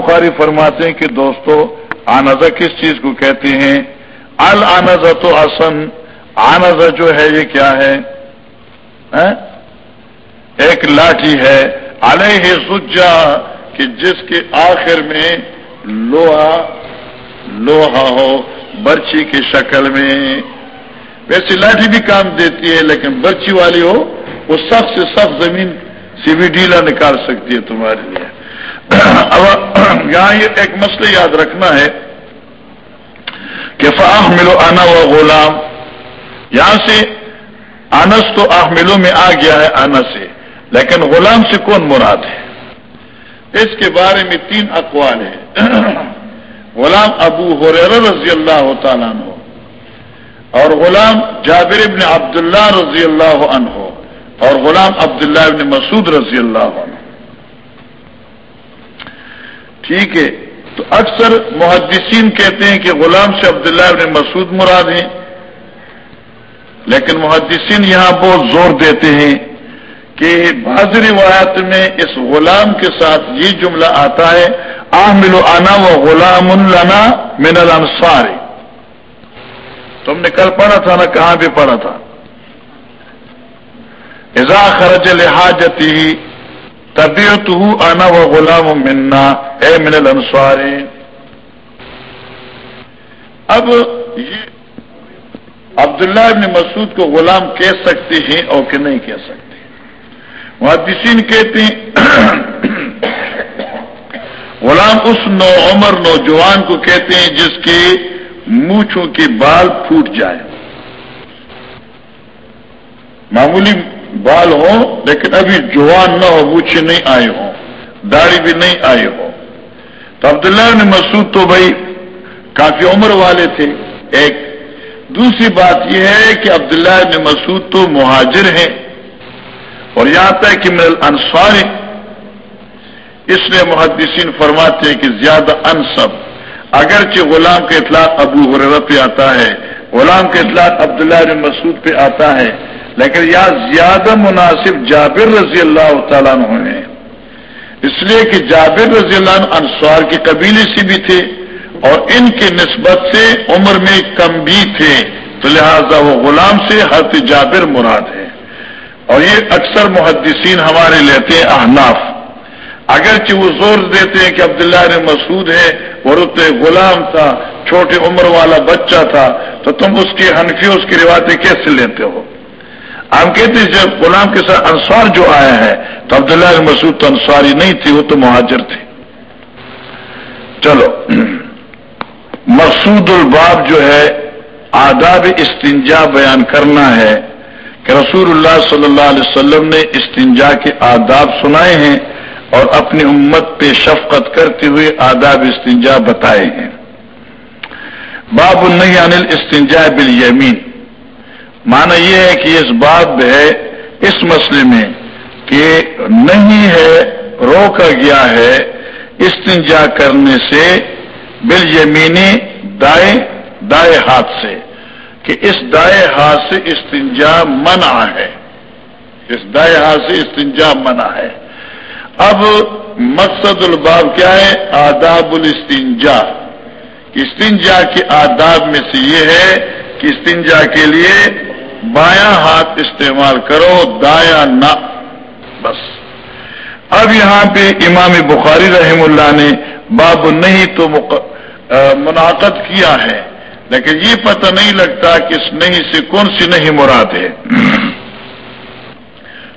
بخاری فرماتے ہیں کہ دوستو آنزا کس چیز کو کہتے ہیں؟ النزا تو اصن آنزا جو ہے یہ کیا ہے؟ ہاں؟ ایک لاٹھی ہے۔ علیہ سجا کہ جس کے آخر میں لوہا لوہا ہو، برچی کی شکل میں۔ ویسے لاٹھی بھی کام دیتی ہے، لیکن برچی والی ہو، وہ سخت سے سخت زمین سے بھی ڈھیلا نکال سکتی ہے تمہارے لیے۔ اب یہاں یہ ایک مسئلہ یاد رکھنا ہے کہ فاح ملو آنا و غلام، یہاں سے آنس تو آہ ملو میں آ گیا ہے آنا سے، لیکن غلام سے کون مراد ہے؟ اس کے بارے میں تین اقوال ہیں۔ غلام ابو حریر رضی اللہ تعالیٰ عنہ، اور غلام جابر ابن عبداللہ رضی اللہ عنہ، اور غلام عبداللہ ابن مسعود رضی اللہ عنہ۔ ٹھیک ہے۔ تو اکثر محدثین کہتے ہیں کہ غلام سے عبداللہ ابن مسعود مراد ہیں۔ لیکن محدثین یہاں بہت زور دیتے ہیں کہ بعض روایت میں اس غلام کے ساتھ یہ جملہ آتا ہے، آمل آنا و غلام النا من الانصار. تم نے کل پڑھا تھا نا؟ کہاں بھی پڑھا تھا؟ ازا خرج لحاجتی طبیعت آنا و غلام منا اے من الانصار۔ اب یہ عبداللہ ابن مسعود کو غلام کہہ سکتے ہیں اور کہ نہیں کہہ سکتے۔ محدثین کہتے ہیں، غلام اس نو عمر نوجوان کو کہتے ہیں جس کے مونچھوں کے بال پھوٹ جائے معمولی بال ہوں، لیکن ابھی جوان نہ ہو مونچھے نہیں آئے ہوں۔ داڑھی بھی نہیں آئے ہو۔ تو عبداللہ نے مسعود تو بھائی کافی عمر والے تھے۔ ایک دوسری بات یہ ہے کہ عبداللہ نے مسعود تو مہاجر ہیں۔ اور یہاں تک کہ میرے انصار اس لیے محدثین فرماتے ہیں کہ زیادہ انصب۔ اگرچہ غلام کا اطلاق ابو حرر پہ آتا ہے، غلام کا اطلاق عبداللہ نے مسعود پہ آتا ہے۔ لیکن یا زیادہ مناسب جابر رضی اللہ تعالیٰ عنہ ہیں۔ اس لیے کہ جابر رضی اللہ عنہ انصار کے قبیلے سے بھی تھے اور ان کی نسبت سے عمر میں کم بھی تھے، تو لہذا وہ غلام سے حرط جابر مراد ہے اور یہ اکثر محدثین ہمارے لیتے ہیں احناف۔ اگرچہ وہ زور دیتے ہیں کہ عبداللہ نے مسعود ہے وہ رت غلام تھا، چھوٹے عمر والا بچہ تھا، تو تم اس کی حنفی اس کی روایتیں کیسے لیتے ہو؟ ہم کہتے ہیں جب غلام کے ساتھ انصار جو آیا ہے تو عبداللہ مسعود تو انصاری نہیں تھی وہ تو مہاجر تھے۔ چلو۔ مسعود الباب جو ہے، آداب استنجا بیان کرنا ہے کہ رسول اللہ صلی اللہ علیہ وسلم نے استنجا کے آداب سنائے ہیں اور اپنی امت پہ شفقت کرتے ہوئے آداب استنجا بتائے ہیں۔ باب النہی انل استنجا بالیمین۔ مانا یہ ہے کہ اس بات ہے، اس مسئلے میں کہ نہیں ہے، روکا گیا ہے استنجا کرنے سے، بل یمینی دائیں دائیں ہاتھ سے کہ اس دائیں ہاتھ سے استنجا منع ہے۔ اس دائیں ہاتھ سے استنجا منع ہے۔ اب مقصد الباب کیا ہے؟ آداب الاستنجا۔ استنجا کے آداب میں سے یہ ہے کہ استنجا کے لیے بایاں ہاتھ استعمال کرو دایا نہ۔ بس۔ اب یہاں پہ امام بخاری رحم اللہ نے باب نہیں تو منعقد کیا ہے۔ لیکن یہ پتہ نہیں لگتا کہ اس نہیں سے کون سی نہیں مراد ہے۔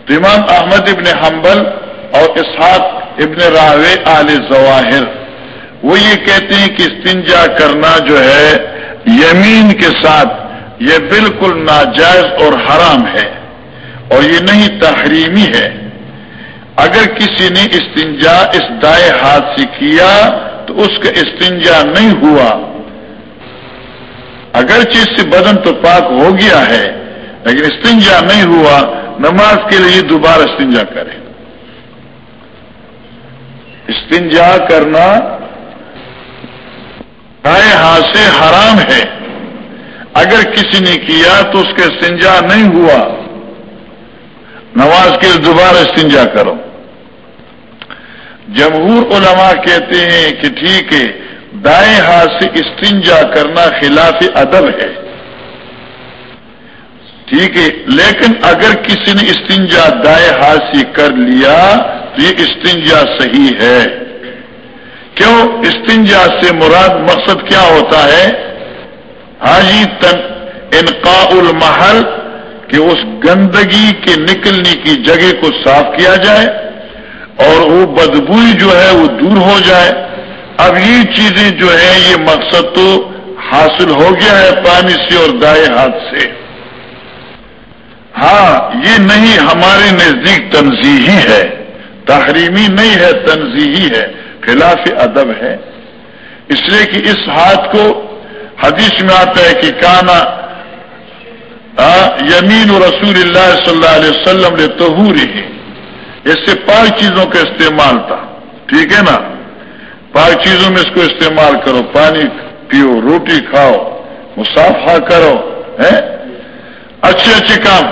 تو امام احمد ابن حنبل اور اسحاق ابن راوے آل ظواہر وہ یہ کہتے ہیں کہ استنجا کرنا جو ہے، یمین کے ساتھ یہ بالکل ناجائز اور حرام ہے اور یہ نہیں تحریمی ہے۔ اگر کسی نے استنجا اس دائیں ہاتھ سے کیا تو اس کا استنجا نہیں ہوا۔ اگر چیز سے بدن تو پاک ہو گیا ہے، لیکن استنجا نہیں ہوا، نماز کے لیے دوبارہ استنجا کرے استنجا کرنا دائیں ہاتھ سے حرام ہے۔ اگر کسی نے کیا تو اس کے استنجا نہیں ہوا۔ نماز کے لیے دوبارہ استنجا کرو۔ جمہور علماء کہتے ہیں کہ ٹھیک ہے، دائیں ہاتھ سے استنجا کرنا خلاف ادب ہے۔ ٹھیک ہے، لیکن اگر کسی نے استنجا دائیں ہاتھ سے کر لیا تو یہ استنجا صحیح ہے۔ کیوں؟ استنجا سے مراد مقصد کیا ہوتا ہے؟ حاجی تن انقاء المحل کہ اس گندگی کے نکلنے کی جگہ کو صاف کیا جائے اور وہ بدبوئی جو ہے وہ دور ہو جائے۔ اب یہ چیزیں جو ہیں، یہ مقصد تو حاصل ہو گیا ہے پانی سے اور دائیں ہاتھ سے۔ ہاں یہ نہیں ہمارے نزدیک تنظیحی ہے۔ تحریمی نہیں ہے تنظیحی ہے۔ خلاف ادب ہے۔ اس لیے کہ اس ہاتھ کو حدیث میں آتا ہے کہ کانا یمین رسول اللہ صلی اللہ علیہ وسلم نے تہور ہی اس سے پانچ چیزوں کا استعمال تھا۔ ٹھیک ہے نا؟ پانچ چیزوں میں اس کو استعمال کرو، پانی پیو، روٹی کھاؤ، مسافہ کرو اچھے اچھے کام۔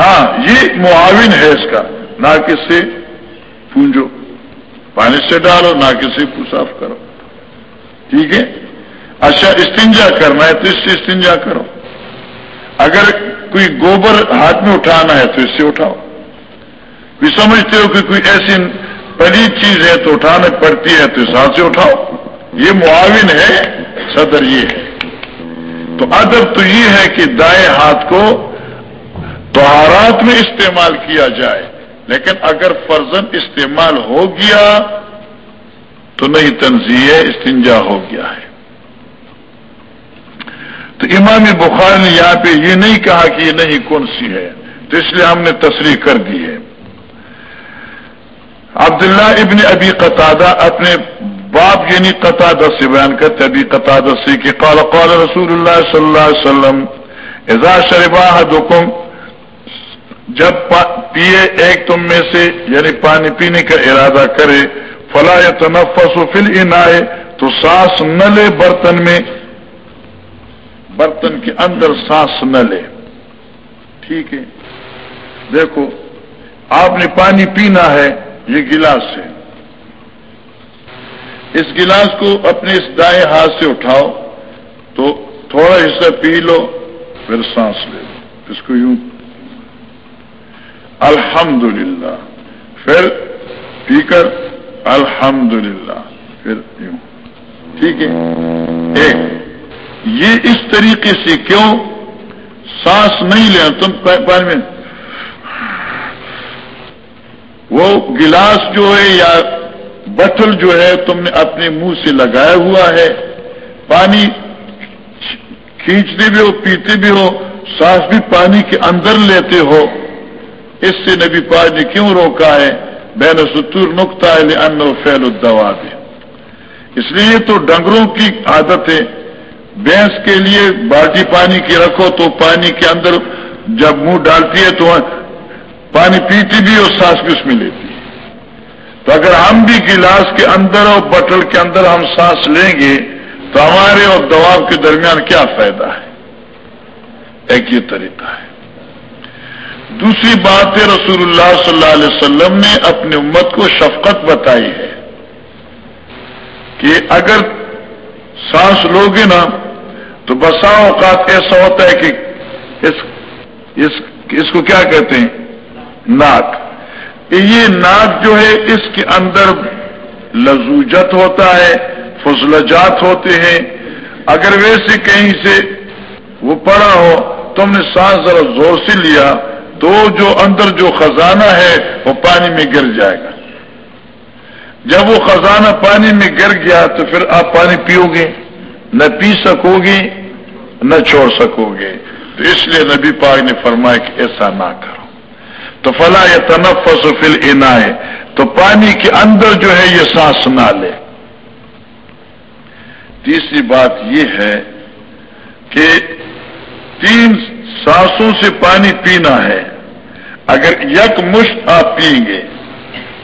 ہاں یہ معاون ہے اس کا۔ نہ کس سے پونجو۔ پانی سے ڈالو، نہ کسی کو صاف کرو۔ ٹھیک ہے؟ اچھا استنجا کرنا ہے تو اس سے استنجا کرو۔ اگر کوئی گوبر ہاتھ میں اٹھانا ہے تو اس سے اٹھاؤ۔ بھی سمجھتے ہو کہ کوئی ایسی بڑی چیز ہے تو اٹھانے پڑتی ہے تو اس ہاتھ سے اٹھاؤ۔ یہ معاون ہے، صدر یہ ہے۔ تو ادب تو یہ ہے کہ دائیں ہاتھ کو توہارات میں استعمال کیا جائے۔ لیکن اگر فرزن استعمال ہو گیا تو نہیں تنظیم استنجا ہو گیا ہے۔ تو امام بخار نے یہاں پہ یہ نہیں کہا کہ یہ نہیں کون سی ہے، تو اس لیے ہم نے تصریح کر دی ہے۔ عبداللہ ابن ابی قطادہ اپنے باپ یعنی قطع سے بیان کرتے ابھی قطع سے کہ قال قال رسول اللہ صلی اللہ علیہ وسلم، اذا شربا حکم جب پیے ایک تم میں سے یعنی پانی پینے کا ارادہ کرے، فلا یا تنفس فل ان آئے تو سانس نہ لے برتن میں برتن کے اندر سانس نہ لے۔ ٹھیک ہے؟ دیکھو، آپ نے پانی پینا ہے یہ گلاس ہے اس گلاس کو اپنے اس دائیں ہاتھ سے اٹھاؤ، تو تھوڑا حصہ پی لو، پھر سانس لے لو۔ اس کو یوں۔ الحمد للہ پھر پی کر الحمد للہ پھر یوں۔ ٹھیک ہے؟ ایک۔ یہ اس طریقے سے کیوں سانس نہیں لیا تم پانی میں؟ وہ گلاس جو ہے یا بٹل جو ہے تم نے اپنے منہ سے لگایا ہوا ہے، پانی کھینچتے بھی ہو، پیتے بھی ہو، سانس بھی پانی کے اندر لیتے ہو۔ اس سے نبی پاک نے کیوں روکا ہے؟ بین ستور نقطہ ان فیل الدوا دے اس لیے تو ڈنگروں کی عادت ہے۔ بھینس کے لیے بالٹی پانی کی رکھو تو پانی کے اندر جب منہ ڈالتی ہے تو پانی پیتی بھی اور سانس بھی اس میں لیتی ہے۔ تو اگر ہم بھی گلاس کے اندر اور بٹل کے اندر ہم سانس لیں گے تو ہمارے اور دباؤ کے درمیان کیا فائدہ ہے؟ ایک یہ طریقہ ہے۔ دوسری بات ہے، رسول اللہ صلی اللہ علیہ وسلم نے اپنی امت کو شفقت بتائی ہے کہ اگر سانس لوگے نا تو بسا اوقات ایسا ہوتا ہے کہ اس اس, اس کو کیا کہتے ہیں؟ ناک۔ یہ ناک جو ہے اس کے اندر لزوجت ہوتا ہے فضلجات ہوتے ہیں۔ اگر ویسے کہیں سے وہ پڑا ہو تم نے سانس ذرا زور سے لیا تو جو اندر جو خزانہ ہے وہ پانی میں گر جائے گا۔ جب وہ خزانہ پانی میں گر گیا تو پھر آپ پانی پیو گے نہ پی سکو گے۔ نہ چھوڑ سکو گے۔ تو اس لیے نبی پاک نے فرمایا کہ ایسا نہ کرو۔ تو فلا یا تنفس فل انائے تو پانی کے اندر جو ہے یہ سانس نہ لے۔ تیسری بات یہ ہے کہ تین سانسوں سے پانی پینا ہے۔ اگر یک مشت آپ پئیں گے،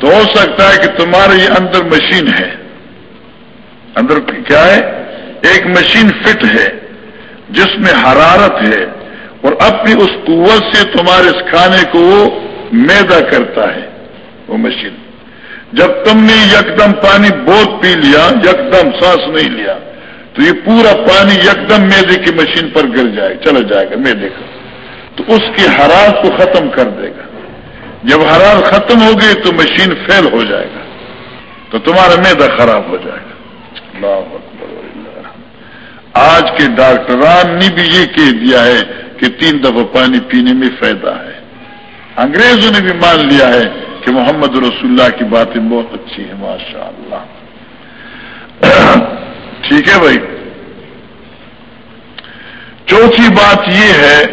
تو ہو سکتا ہے کہ تمہارے یہ اندر مشین ہے۔ اندر کیا ہے؟ ایک مشین فٹ ہے۔ جس میں حرارت ہے اور اپنی اس قوت سے تمہارے اس کھانے کو وہ میدا کرتا ہے۔ وہ مشین۔ جب تم نے یکدم پانی بہت پی لیا، یکدم سانس نہیں لیا، تو یہ پورا پانی یکدم میدے کی مشین پر گر جائے، چلا جائے گا، میدے کا۔ تو اس کی حرارت کو ختم کر دے گا۔ جب حرارت ختم ہو گئی تو مشین فیل ہو جائے گا۔ تو تمہارا میدا خراب ہو جائے گا۔ اللہ آج کے ڈاکٹران نے بھی یہ کہہ دیا ہے کہ تین دفعہ پانی پینے میں فائدہ ہے۔ انگریزوں نے بھی مان لیا ہے کہ محمد رسول اللہ کی باتیں بہت اچھی ہیں ماشاء اللہ ٹھیک ہے بھائی۔ چوتھی بات یہ ہے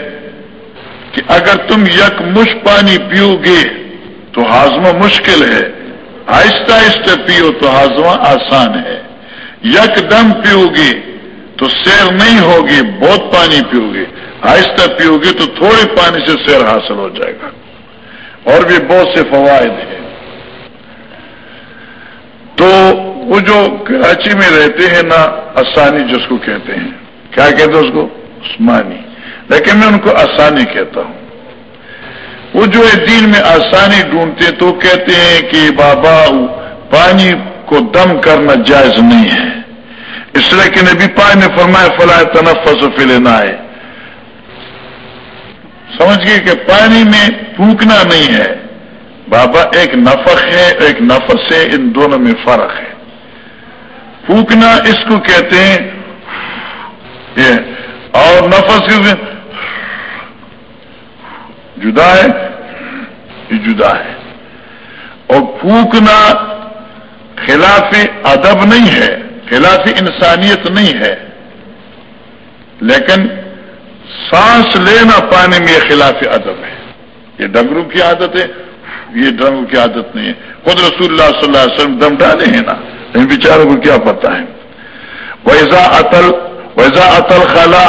کہ اگر تم یک مش پانی پیو گے تو ہاضمہ مشکل ہے، آہستہ آہستہ پیو تو ہاضمہ آسان ہے۔ یک دم پیو گے تو سیر نہیں ہوگی، بہت پانی پیو گے آہستہ پیو گے تو تھوڑے پانی سے سیر حاصل ہو جائے گا۔ اور بھی بہت سے فوائد ہیں۔ تو وہ جو کراچی میں رہتے ہیں نا، آسانی جس کو کہتے ہیں۔ کیا کہتے ہیں اس کو؟ عثمانی۔ لیکن میں ان کو آسانی کہتا ہوں۔ وہ جو دین میں آسانی ڈھونڈتے تو کہتے ہیں کہ بابا، پانی کو دم کرنا جائز نہیں ہے۔ اس لیے کہ نبی پانی نے فرمایا فلاح تنفس و لینا ہے سمجھ گئے کہ پانی میں پھونکنا نہیں ہے بابا ایک نفق ہے ایک نفس ہے ان دونوں میں فرق ہے پھونکنا اس کو کہتے ہیں یہ اور نفس جدا ہے یہ جدا ہے اور پھونکنا خلاف ادب نہیں ہے خلاف انسانیت نہیں ہے، لیکن سانس لینا پانی میں خلاف ادب ہے۔ یہ ڈنگرو کی عادت ہے، یہ ڈنگرو کی عادت نہیں ہے۔ خود رسول اللہ صلی اللہ علیہ وسلم دم ڈالے ہیں نا ان بیچاروں کو کیا پتا ہے۔ ویزا اتل ویزا اتل خلا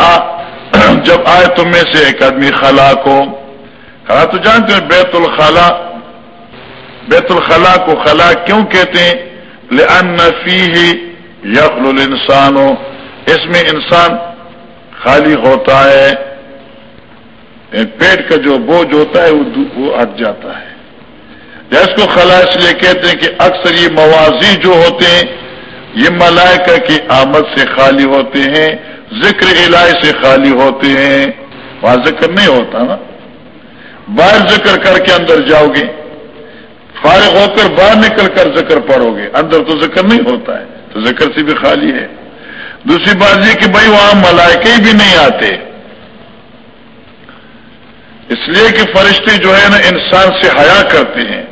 جب آئے تم میں سے ایک آدمی خلا کو خلا تو جانتے ہیں، بیت الخلا بیت الخلا کو خلا کیوں کہتے ہیں؟ لن فی ہی یقل الانسان اس میں انسان خالی ہوتا ہے پیٹ کا جو بوجھ ہوتا ہے، وہ ہٹ جاتا ہے۔ جس کو خلا اس لیے کہتے ہیں کہ اکثر یہ موازی جو ہوتے ہیں، یہ ملائکہ کی آمد سے خالی ہوتے ہیں، ذکر الہی سے خالی ہوتے ہیں۔ وہاں ذکر نہیں ہوتا نا۔ باہر ذکر کر کے اندر جاؤ گے۔ فارغ ہو کر باہر نکل کر ذکر پڑھو گے۔ اندر تو ذکر نہیں ہوتا ہے۔ تو ذکر سے بھی خالی ہے۔ دوسری بات یہ کہ بھائی وہاں ملائکے بھی نہیں آتے۔ اس لیے کہ فرشتے جو ہے نا انسان سے حیا کرتے ہیں۔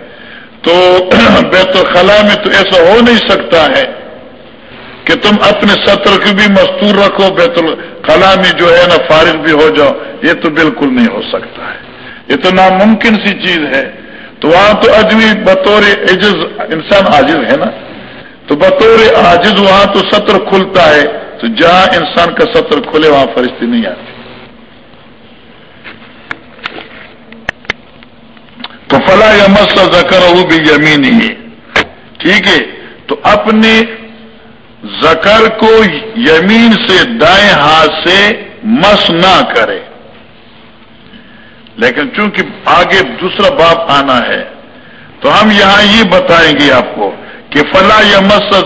تو بیت الخلاء میں تو ایسا ہو نہیں سکتا ہے کہ تم اپنے سطر کو بھی مستور رکھو، بیت الخلاء میں جو ہے نا فارغ بھی ہو جاؤ۔ یہ تو بالکل نہیں ہو سکتا ہے۔ یہ تو ناممکن سی چیز ہے۔ تو وہاں تو آدمی بطور عجز انسان عاجز ہے نا۔ تو بطور عاجز وہاں تو سطر کھلتا ہے، تو جہاں انسان کا سطر کھلے وہاں فرشتے نہیں آتے۔ تو فلا یا مسئلہ زکر وہ بھی یمین ہی ٹھیک ہے؟ تو اپنے زکر کو یمین سے دائیں ہاتھ سے مس نہ کرے۔ لیکن چونکہ آگے دوسرا باپ آنا ہے، تو ہم یہاں یہ بتائیں گے آپ کو کہ فلا یا مس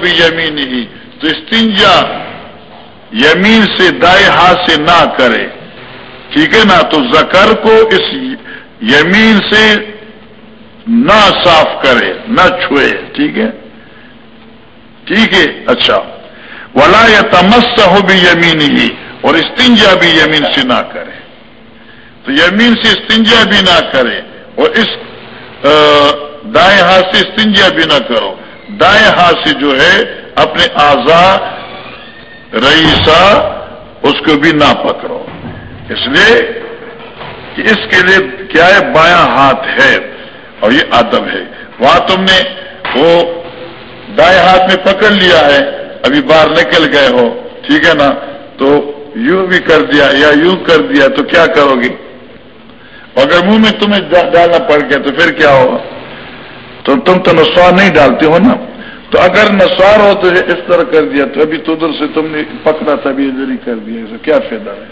بھی یمین ہی تو استنجا یمین سے دائیں ہاتھ سے نہ کرے۔ ٹھیک ہے نا؟ تو زکر کو اس یمین سے نہ صاف کرے، نہ چھوئے۔ ٹھیک ہے؟ ٹھیک ہے؟ اچھا۔ ولا یا تمس ہو بھی یمین ہی اور استنجا بھی یمین سے نہ کرے۔ تو یمین سے استنجا بھی نہ کرے، اور اس دائیں ہاتھ سے استنجا بھی نہ کرو۔ دائیں ہاتھ سے جو ہے اپنے آزا رئیسا اس کو بھی نہ پکڑو۔ اس لیے کہ اس کے لیے کیا ہے؟ بایاں ہاتھ ہے۔ اور یہ ادب ہے۔ وہاں تم نے وہ دائیں ہاتھ میں پکڑ لیا ہے۔ ابھی باہر نکل گئے ہو۔ ٹھیک ہے نا؟ تو یوں بھی کر دیا یا یوں کر دیا تو کیا کرو گی؟ اگر منہ میں تمہیں ڈالنا پڑ گیا تو پھر کیا ہوگا؟ تو تم تو نسوار نہیں ڈالتے ہو نا؟ تو اگر نسوار ہو تو اس طرح کر دیا تو ابھی تو ادھر سے تم نے پکڑا تھا، ابھی ادھر ہی کر دیا اسے کیا فائدہ ہے؟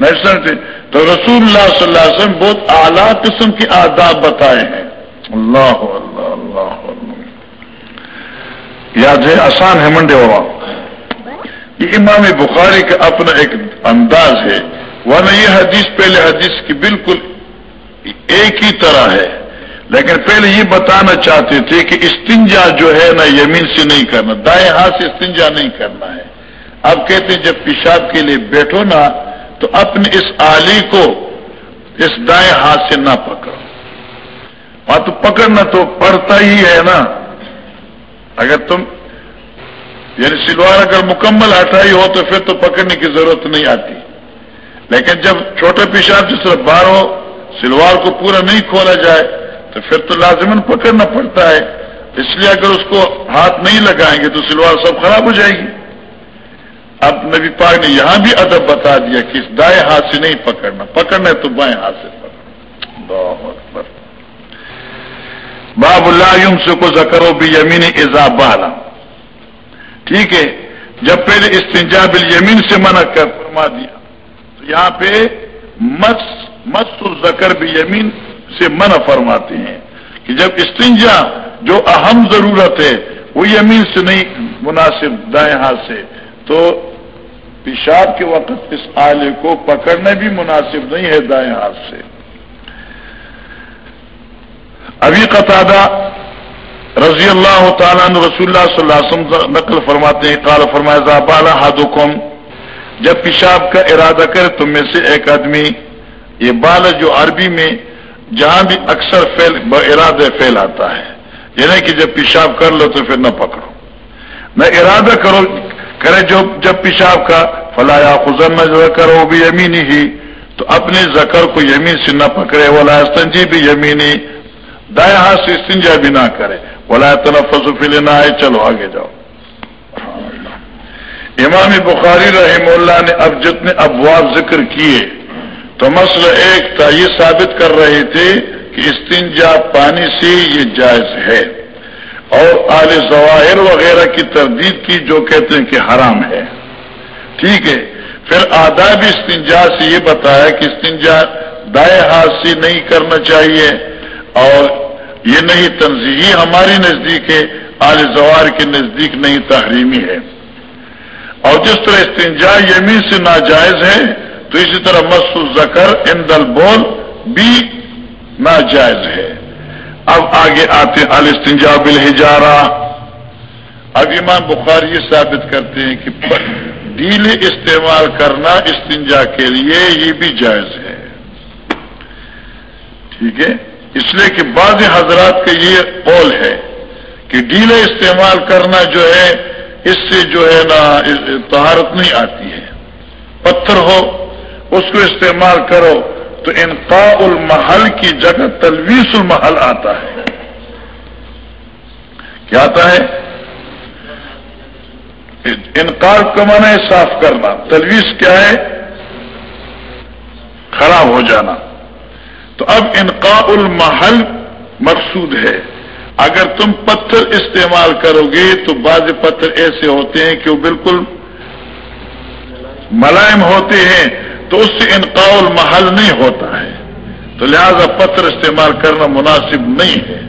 نہیں تو رسول اللہ صلی اللہ علیہ وسلم بہت اعلیٰ قسم کے آداب بتائے ہیں۔ اللہ اللہ اللہ یاد ہے، آسان ہے منڈے ہوا یہ امام بخاری کا اپنا ایک انداز ہے۔ ورنہ یہ حدیث پہلے حدیث کی بالکل ایک ہی طرح ہے۔ لیکن پہلے یہ بتانا چاہتے تھے کہ استنجا جو ہے نا یمین سے نہیں کرنا، دائیں ہاتھ سے استنجا نہیں کرنا ہے۔ اب کہتے ہیں جب پیشاب کے لیے بیٹھو نا، تو اپنے اس آلی کو اس دائیں ہاتھ سے نہ پکڑو۔ وہاں تو پکڑنا تو پڑتا ہی ہے نا۔ اگر تم یعنی سلوار اگر مکمل ہٹائی ہو تو پھر تو پکڑنے کی ضرورت نہیں آتی۔ لیکن جب چھوٹے پیشاب جس طرح باہر ہو سلوار کو پورا نہیں کھولا جائے تو پھر تو لازمن پکڑنا پڑتا ہے۔ اس لیے اگر اس کو ہاتھ نہیں لگائیں گے تو سلوار سب خراب ہو جائے گی۔ اب نبی پاک نے یہاں بھی ادب بتا دیا کہ اس دائیں ہاتھ سے نہیں پکڑنا پکڑنا ہے تو بائیں ہاتھ سے۔ پکڑنا باب اللہ یوم سے کو زکرو بھی یمین ایزاب بالا ٹھیک ہے، جب پہلے استنجا بل یمین سے منع کر فرما دیا، تو یہاں پہ مس مس زکر بھی یمین سے منع فرماتے ہیں کہ جب استنجا جو اہم ضرورت ہے وہ یمین سے نہیں، مناسب دائیں ہاتھ سے، تو پیشاب کے وقت اس آلے کو پکڑنا بھی مناسب نہیں ہے دائیں ہاتھ سے۔ ابھی قطع رضی اللہ تعالیٰ رسول اللہ صلی اللہ علیہ وسلم نقل فرماتے ہیں۔ کال فرمایا بالا ہادم جب پیشاب کا ارادہ کرے تم میں سے ایک آدمی، یہ بال جو عربی میں جہاں بھی اکثر فیل ارادہ فیل آتا ہے یعنی کہ جب پیشاب کر لو تو پھر نہ پکڑو۔ نہ ارادہ کرو، کرے جو، جب پیشاب کا فلا یا خزن نہ کرو بھی یمینی ہی تو اپنے زکر کو یمین سے نہ پکڑے، ولا استنجی بھی یمینی دائیں ہاتھ سے استنجا بھی نہ کرے۔ ولا تنفس فی نہ آئے چلو آگے جاؤ۔ امام بخاری رحم اللہ نے اب جتنے ابواب ذکر کیے تو مسئلہ ایک تھا یہ ثابت کر رہے تھے کہ استنجا پانی سے یہ جائز ہے اور آل ظواہر وغیرہ کی تردید کی جو کہتے ہیں کہ حرام ہے۔ ٹھیک ہے، پھر آداب استنجا سے یہ بتایا کہ استنجا دائیں ہاتھ سے نہیں کرنا چاہیے اور یہ نہیں تنظیحی ہماری نزدیک ہے، آل زوار کے نزدیک نہیں، تحریمی ہے۔ اور جس طرح استنجا یمین سے ناجائز ہے تو اسی طرح مس زکر ان دل بول بھی ناجائز ہے۔ اب آگے آتے الستنجاب الحجارہ اب امام بخاری یہ ثابت کرتے ہیں کہ ڈیلے استعمال کرنا استنجا کے لیے یہ بھی جائز ہے۔ ٹھیک ہے؟ اس لیے کہ بعض حضرات کا یہ قول ہے کہ ڈیلے استعمال کرنا جو ہے، اس سے جو ہے نا تہارت نہیں آتی ہے۔ پتھر ہو اس کو استعمال کرو تو انقاء المحل کی جگہ تلویس المحل آتا ہے۔ کیا آتا ہے؟ انقار کا مانا ہے صاف کرنا۔ تلویس کیا ہے؟ خراب ہو جانا۔ تو اب انقاء المحل مقصود ہے۔ اگر تم پتھر استعمال کرو گے تو بعض پتھر ایسے ہوتے ہیں کہ وہ بالکل ملائم ہوتے ہیں۔ تو اس سے انقاء المحل نہیں ہوتا ہے۔ تو لہذا پتھر استعمال کرنا مناسب نہیں ہے۔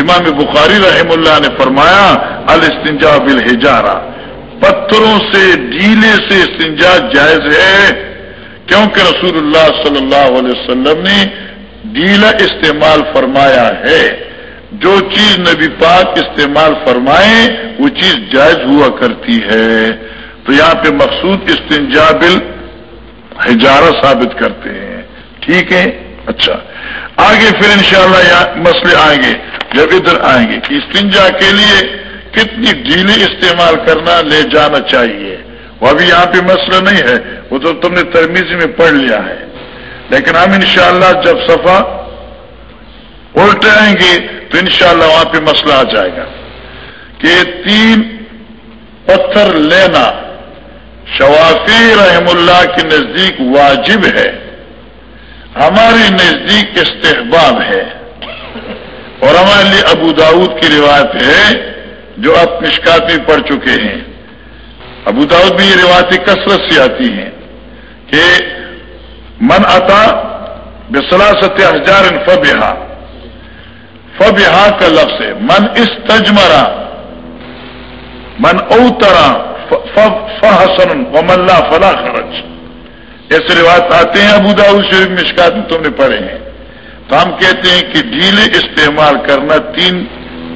امام بخاری رحم اللہ نے فرمایا الاستنجا بالحجارہ۔ پتھروں سے، ڈیلے سے استنجا جائز ہے۔ کیونکہ رسول اللہ صلی اللہ علیہ وسلم نے ڈیلا استعمال فرمایا ہے۔ جو چیز نبی پاک استعمال فرمائے، وہ چیز جائز ہوا کرتی ہے۔ تو یہاں پہ مقصود استنجا بل ہجارہ ثابت کرتے ہیں۔ ٹھیک ہے؟ اچھا۔ آگے پھر انشاءاللہ شاء مسئلے آئیں گے، جب ادھر آئیں گے۔ استنجا کے لیے کتنی ڈیلی استعمال کرنا لے جانا چاہیے۔ وہ ابھی یہاں پہ مسئلہ نہیں ہے، وہ تو تم نے ترمیزی میں پڑھ لیا ہے۔ لیکن ہم انشاءاللہ جب صفا الٹے آئیں گے تو انشاءاللہ وہاں پہ مسئلہ آ جائے گا کہ تین پتھر لینا۔ شوافی رحم اللہ کے نزدیک واجب ہے۔ ہمارے نزدیک استحباب ہے۔ اور ہمارے لیے ابو داود کی روایت ہے جو آپ نشکات میں پڑھ چکے ہیں۔ ابو داود میں یہ روایتیں کثرت سے آتی ہیں کہ من عطا بسلا ست ہزار انفبہ فب یہاں کا لفظ ہے۔ من استجمرا، من اوترا۔ فحسن ومن لا فلا خرچ ایسے روایت آتے ہیں، ابو داؤد شریف مشکات میں تم نے پڑھے ہیں۔ تو ہم کہتے ہیں کہ ڈھیلے استعمال کرنا تین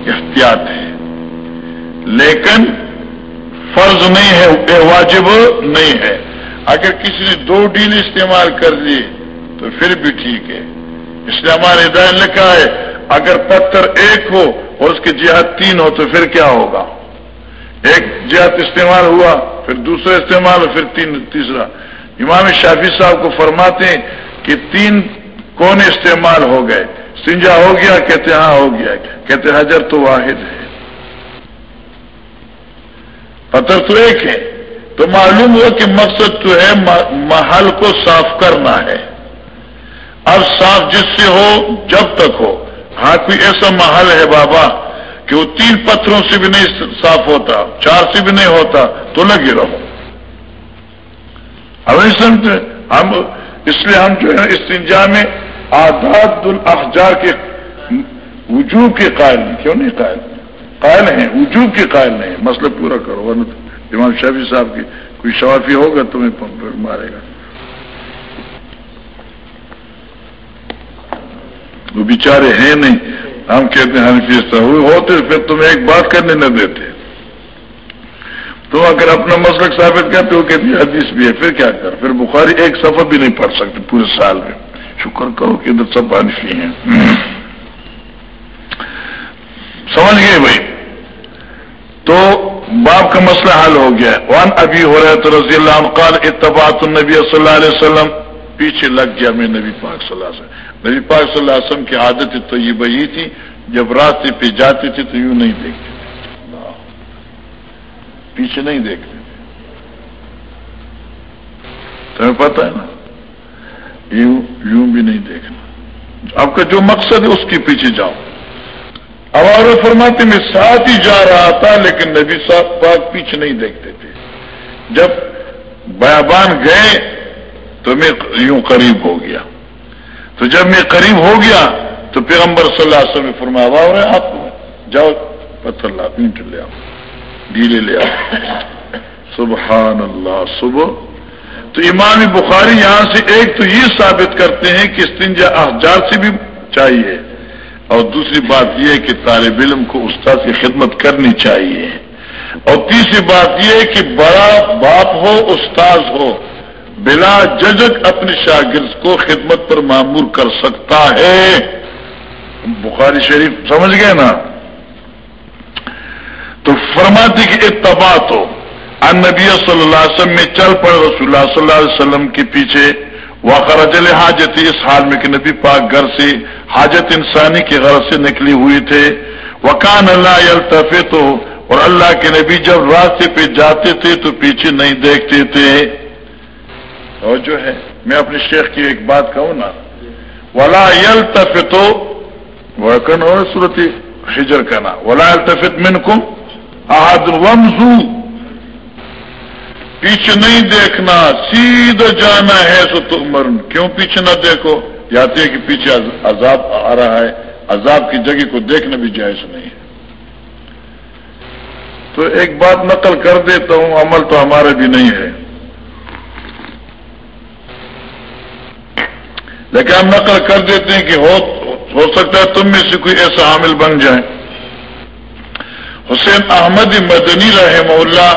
احتیاط ہے لیکن فرض نہیں ہے واجب نہیں ہے۔ اگر کسی نے دو ڈیل استعمال کر لیے تو پھر بھی ٹھیک ہے۔ اس لیے ہمارے ہدایت لکھا ہے، اگر پتھر ایک ہو اور اس کی جہاد تین ہو، تو پھر کیا ہوگا؟ ایک جہاد استعمال ہوا، پھر دوسرا استعمال، پھر تین، تیسرا۔ امام شافی صاحب کو فرماتے ہیں کہ تین کون استعمال ہو گئے؟ سنجا ہو گیا، کہتے ہاں ہو گیا۔ کہتے حجر تو واحد ہے۔ پتھر تو ایک ہے، تو معلوم ہوا کہ مقصد تو ہے محل کو صاف کرنا ہے۔ اب صاف جس سے ہو، جب تک ہو۔ ہاں کوئی ایسا محل ہے بابا کہ وہ تین پتھروں سے بھی نہیں صاف ہوتا، چار سے بھی نہیں ہوتا، تو لگے رہو۔ اب سمجھتے ہم، اس لیے ہم جو ہے، اس سنجا میں آزاد الاحجار کے وجوہ کے قائل نہیں کیوں نہیں قائل؟ قائل ہیں وجوب کے قائل نہیں مسئلہ پورا کرو، ورنہ امام شافی صاحب کی کوئی شوافی ہوگا تمہیں مارے گا۔ وہ بیچارے ہیں نہیں۔ ہم کہتے ہیں حنفی ہوتے پھر تمہیں ایک بات کرنے نہ دیتے۔ تو اگر اپنا مسلک ثابت کرتے ہو کہتے حدیث بھی ہے، پھر کیا کر پھر بخاری ایک سفر بھی نہیں پڑھ سکتے پورے سال میں۔ شکر کرو کہ ادھر سب حنفی ہیں۔ سمجھ گئے بھائی، تو باپ کا مسئلہ حل ہو گیا۔ وان ابھی ہو رہا ہے تو رضی اللہ عنہ قال، اتباعت النبی صلی اللہ علیہ وسلم، پیچھے لگ گیا میں نبی پاک صلی اللہ علیہ وسلم۔ نبی پاک صلی اللہ علیہ وسلم کی عادت تو یہ وہی تھی، جب راستے پہ جاتے تھے تو یوں نہیں دیکھتے تھے۔ پیچھے نہیں دیکھتے تھے۔ تمہیں پتا ہے نا؟ یوں یوں بھی نہیں دیکھنا۔ آپ کا جو مقصد ہے، اس کے پیچھے جاؤ۔ اب اور فرماتے میں ساتھ ہی جا رہا تھا، لیکن نبی صاحب پاک پیچھے نہیں دیکھتے تھے۔ جب بیابان گئے تو میں یوں قریب ہو گیا۔ تو جب میں قریب ہو گیا تو پیغمبر صلی اللہ علیہ وسلم فرما ہوا رہے آپ جاؤ، پتھر لا اینٹ لے آؤ، ڈیلے لے آؤ۔ سبحان اللہ صبح۔ تو امام بخاری یہاں سے ایک تو یہ ثابت کرتے ہیں کہ استنجا احجار سے بھی چاہیے۔ اور دوسری بات یہ ہے کہ طالب علم کو استاد کی خدمت کرنی چاہیے۔ اور تیسری بات یہ ہے کہ بڑا باپ ہو، استاذ ہو۔ بلا ججک اپنے شاگرد کو خدمت پر معمور کر سکتا ہے۔ بخاری شریف، سمجھ گئے نا؟ تو فرماتی کہ اتباع تو نبی صلی اللہ علیہ وسلم میں چل پڑے رسول اللہ صلی اللہ علیہ وسلم کے پیچھے۔ وہ حاجت اس حال میں کہ نبی پاک گھر سے حاجت انسانی کی غرض سے نکلی ہوئی تھے۔ وکان اللہ الطفے تو اور اللہ کے نبی جب راستے پہ جاتے تھے تو پیچھے نہیں دیکھتے تھے۔ اور جو ہے، میں اپنے شیخ کی ایک بات کہوں نا، ولا الطفت وہ صورت ہجر کا نا ولا الطفت من کم احد ومزو پیچھے نہیں دیکھنا، سیدھا جانا ہے سو تو مرن کیوں پیچھے نہ دیکھو؟ جاتے کہ پیچھے عذاب آ رہا ہے، عذاب کی جگہ کو دیکھنا بھی جائز نہیں ہے۔ تو ایک بات نقل کر دیتا ہوں، عمل تو ہمارا بھی نہیں ہے۔ لیکن ہم نقل کر دیتے ہیں کہ ہو ہو سکتا ہے تم میں سے کوئی ایسا عامل بن جائے۔ حسین احمد مدنی رحم اللہ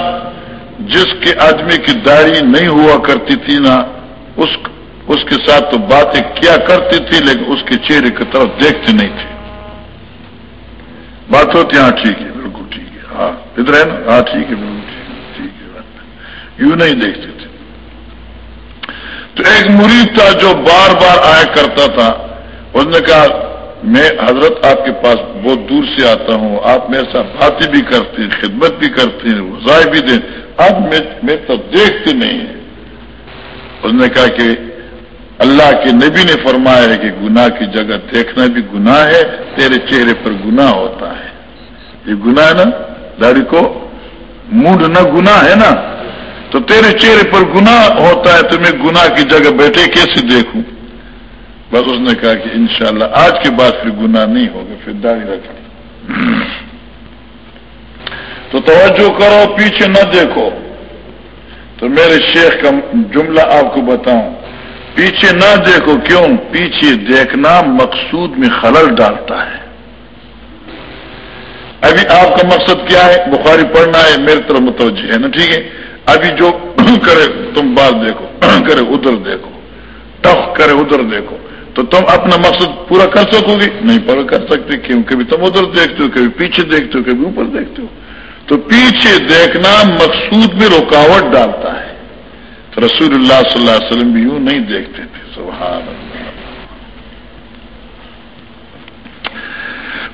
جس کے آدمی کی داڑھی نہیں ہوا کرتی تھی نا، اس اس کے ساتھ تو باتیں کیا کرتی تھی، لیکن اس کے چہرے کی طرف دیکھتے نہیں تھے بات ہوتی ہاں ٹھیک ہے، بالکل ٹھیک ہے۔ ہاں ادھر ہے نا؟ ہاں ٹھیک ہے، بالکل ٹھیک ہے۔ یوں نہیں دیکھتے۔ تو ایک مرید تھا جو بار بار آیا کرتا تھا۔ اس نے کہا، میں حضرت آپ کے پاس بہت دور سے آتا ہوں۔ آپ میرے ساتھ باتیں بھی کرتے ہیں، خدمت بھی کرتے ہیں، وظائف بھی دیں۔ اب میں تو دیکھتے نہیں ہیں۔ اس نے کہا کہ اللہ کے نبی نے فرمایا ہے کہ گناہ کی جگہ دیکھنا بھی گناہ ہے، تیرے چہرے پر گناہ ہوتا ہے۔ یہ گناہ ہے نا؟ داڑھی کو موڈ نہ، گناہ ہے نا؟ تو تیرے چہرے پر گناہ ہوتا ہے تو میں گناہ کی جگہ بیٹھے کیسے دیکھوں؟ بس اس نے کہا کہ انشاءاللہ آج کے بعد پھر گناہ نہیں ہوگا، پھر داڑھی رکھنی تو توجہ کرو، پیچھے نہ دیکھو۔ تو میرے شیخ کا جملہ آپ کو بتاؤں۔ پیچھے نہ دیکھو، کیوں؟ پیچھے دیکھنا مقصود میں خلل ڈالتا ہے۔ ابھی آپ کا مقصد کیا ہے؟ بخاری پڑھنا ہے میرے طرف متوجہ ہے نا، ٹھیک ہے؟ ابھی جو کرے تم بات دیکھو، کرے ادھر دیکھو ٹف کرے ادھر دیکھو۔ تو تم اپنا مقصد پورا کر سکو گے؟ نہیں پورا کر سکتے کیوں کبھی تم ادھر دیکھتے ہو، کبھی پیچھے دیکھتے ہو، کبھی اوپر دیکھتے ہو۔ تو پیچھے دیکھنا مقصود میں رکاوٹ ڈالتا ہے۔ تو رسول اللہ صلی اللہ علیہ وسلم بھی یوں نہیں دیکھتے تھے۔ سبحان اللہ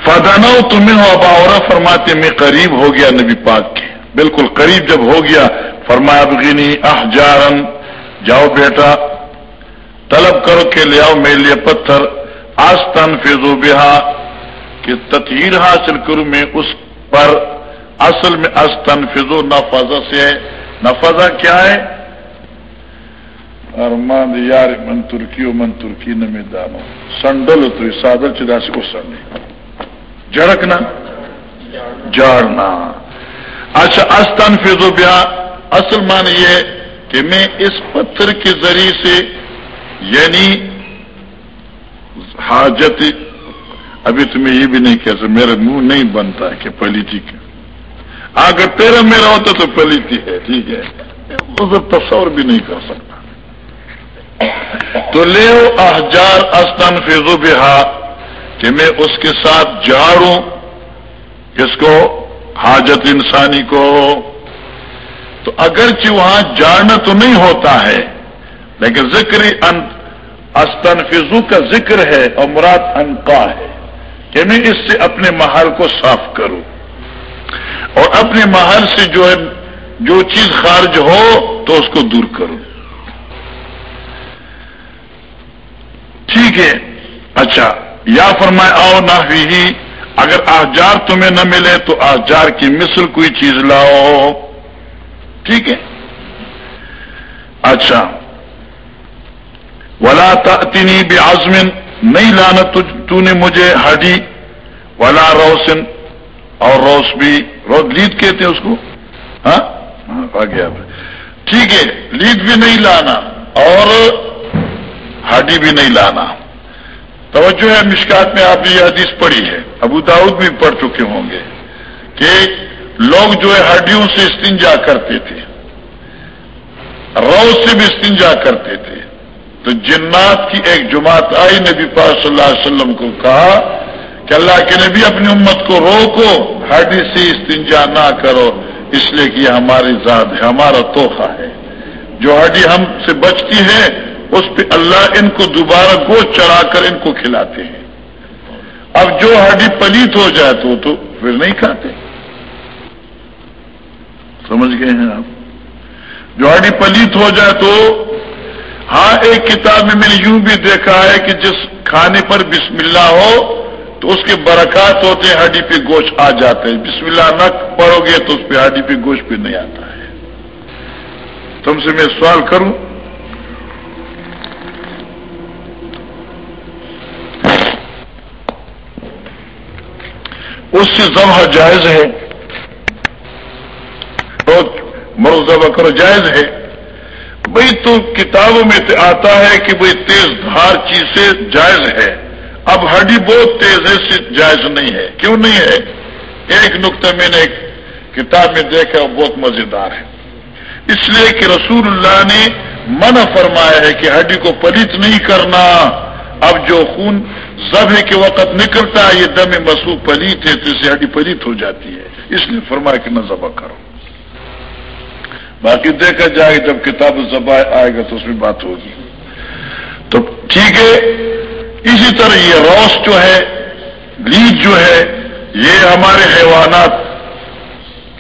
فادانہ تمہیں ہو اباورا فرماتے میں قریب ہو گیا نبی پاک کے۔ بالکل قریب جب ہو گیا، فرمایا بغنی اح جارن جاؤ بیٹا، طلب کرو کے لے آؤ میرے لیے پتھر آستان فیضو بہا، کہ تطہیر حاصل کروں میں اس پر، اصل میں استن فضو نفاذہ سے ہے۔ نفاذہ کیا ہے؟ ارمان یار، من ترکی و من ترکی میں دانو سنڈل تو سادر چدا سے کو سنڈے۔ جڑکنا؟ جاڑنا۔ اچھا استن فضو بیا۔ اصل مان یہ کہ میں اس پتھر کے ذریعے سے یعنی حاجت، ابھی تمہیں یہ بھی نہیں کہہ سکتا، میرا منہ نہیں بنتا ہے کہ پلیٹی کا اگر تیرا میرا ہوتا تو پلیتی ہے، ٹھیک ہے۔ اسے تصور بھی نہیں کر سکتا۔ تو لے احجار استن فیضو بہا، کہ میں اس کے ساتھ جاڑوں کس کو حاجت انسانی کو۔ تو اگرچہ وہاں جاڑنا تو نہیں ہوتا ہے، لیکن ذکر ان استن فضو کا ذکر ہے اور مراد انقا ہے کہ میں اس سے اپنے محل کو صاف کروں اور اپنے محل سے جو ہے، جو چیز خارج ہو تو اس کو دور کرو۔ ٹھیک ہے۔ اچھا یا فرمائے، آؤ نہ ہی اگر آجار تمہیں نہ ملے تو آجار کی مثل کوئی چیز لاؤ۔ ٹھیک ہے؟ اچھا۔ ولا تنی بھی آزمن نہیں لانا تو نے مجھے ہڈی ولا روشن اور روس بھی روز لید کہتے ہیں اس کو؟ ہاں, گیا۔ ٹھیک ہے لید بھی نہیں لانا اور ہڈی بھی نہیں لانا۔ توجہ ہے، مشکات میں آپ نے یہ حدیث پڑھی ہے۔ ابو داؤد بھی پڑھ چکے ہوں گے کہ لوگ جو ہے ہڈیوں سے استنجا کرتے تھے۔ روز سے بھی استنجا کرتے تھے۔ تو جنات کی ایک جماعت آئی، نبی پاک صلی اللہ علیہ وسلم کو کہا کہ اللہ کے نبی اپنی امت کو روکو، ہڈی سے استنجا نہ کرو۔ اس لیے کہ یہ ہماری ذات ہے، ہمارا توحفہ ہے۔ جو ہڈی ہم سے بچتی ہے اس پہ اللہ ان کو دوبارہ گوشت چڑھا کر ان کو کھلاتے ہیں۔ اب جو ہڈی پلیت ہو جائے تو تو پھر نہیں کھاتے۔ سمجھ گئے ہیں آپ؟ جو ہڈی پلیت ہو جائے تو ہاں ایک کتاب میں میں نے یوں بھی دیکھا ہے کہ جس کھانے پر بسم اللہ ہو، تو اس کے برکات ہوتے ہیں، ہڈی پہ گوشت آ جاتے ہیں بسم اللہ نہ پڑھو گے تو اس پہ ہڈی پہ گوشت پہ نہیں آتا ہے۔ تم سے میں سوال کروں۔ اس سے ذبح جائز ہے۔ مرو ذبح کرو جائز ہے۔ بھائی تو کتابوں میں آتا ہے کہ بھائی تیز دھار چیز سے جائز ہے۔ اب ہڈی بہت تیز ہے سے جائز نہیں ہے۔ کیوں نہیں ہے؟ ایک نقطہ میں نے ایک کتاب میں دیکھا وہ بہت مزیدار ہے۔ اس لیے کہ رسول اللہ نے منع فرمایا ہے کہ ہڈی کو پلیت نہیں کرنا۔ اب جو خون ذبح کے وقت نکلتا ہے، یہ دم مسو پلیت ہے، تو اسے ہڈی پلیت ہو جاتی ہے۔ اس لیے فرمایا کہ نہ ذبح کرو باقی دیکھا جائے جب کتاب ذبح آئے گا تو اس میں بات ہوگی۔ تو ٹھیک ہے، اسی طرح یہ روس جو ہے لیج جو ہے، یہ ہمارے حیوانات،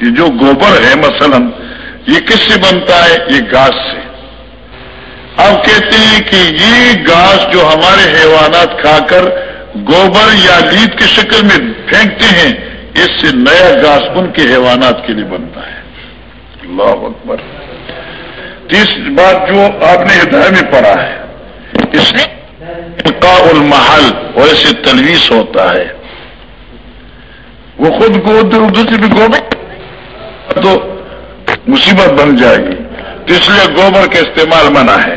یہ جو گوبر ہے مثلا، یہ کس سے بنتا ہے؟ یہ گاس سے۔ اب کہتے ہیں کہ یہ گاس جو ہمارے حیوانات کھا کر گوبر یا لید کی شکل میں پھینکتے ہیں، اس سے نیا گاس ان کے حیوانات کے لیے بنتا ہے۔ اللہ اکبر۔ تیسری بات جو آپ نے ہدایت میں پڑھا ہے، اس المحل ویسے تلویس ہوتا ہے۔ وہ خود کو ادھر ادھر سے بھی گوبر، تو مصیبت بن جائے گی۔ اس لیے گوبر کا استعمال منع ہے۔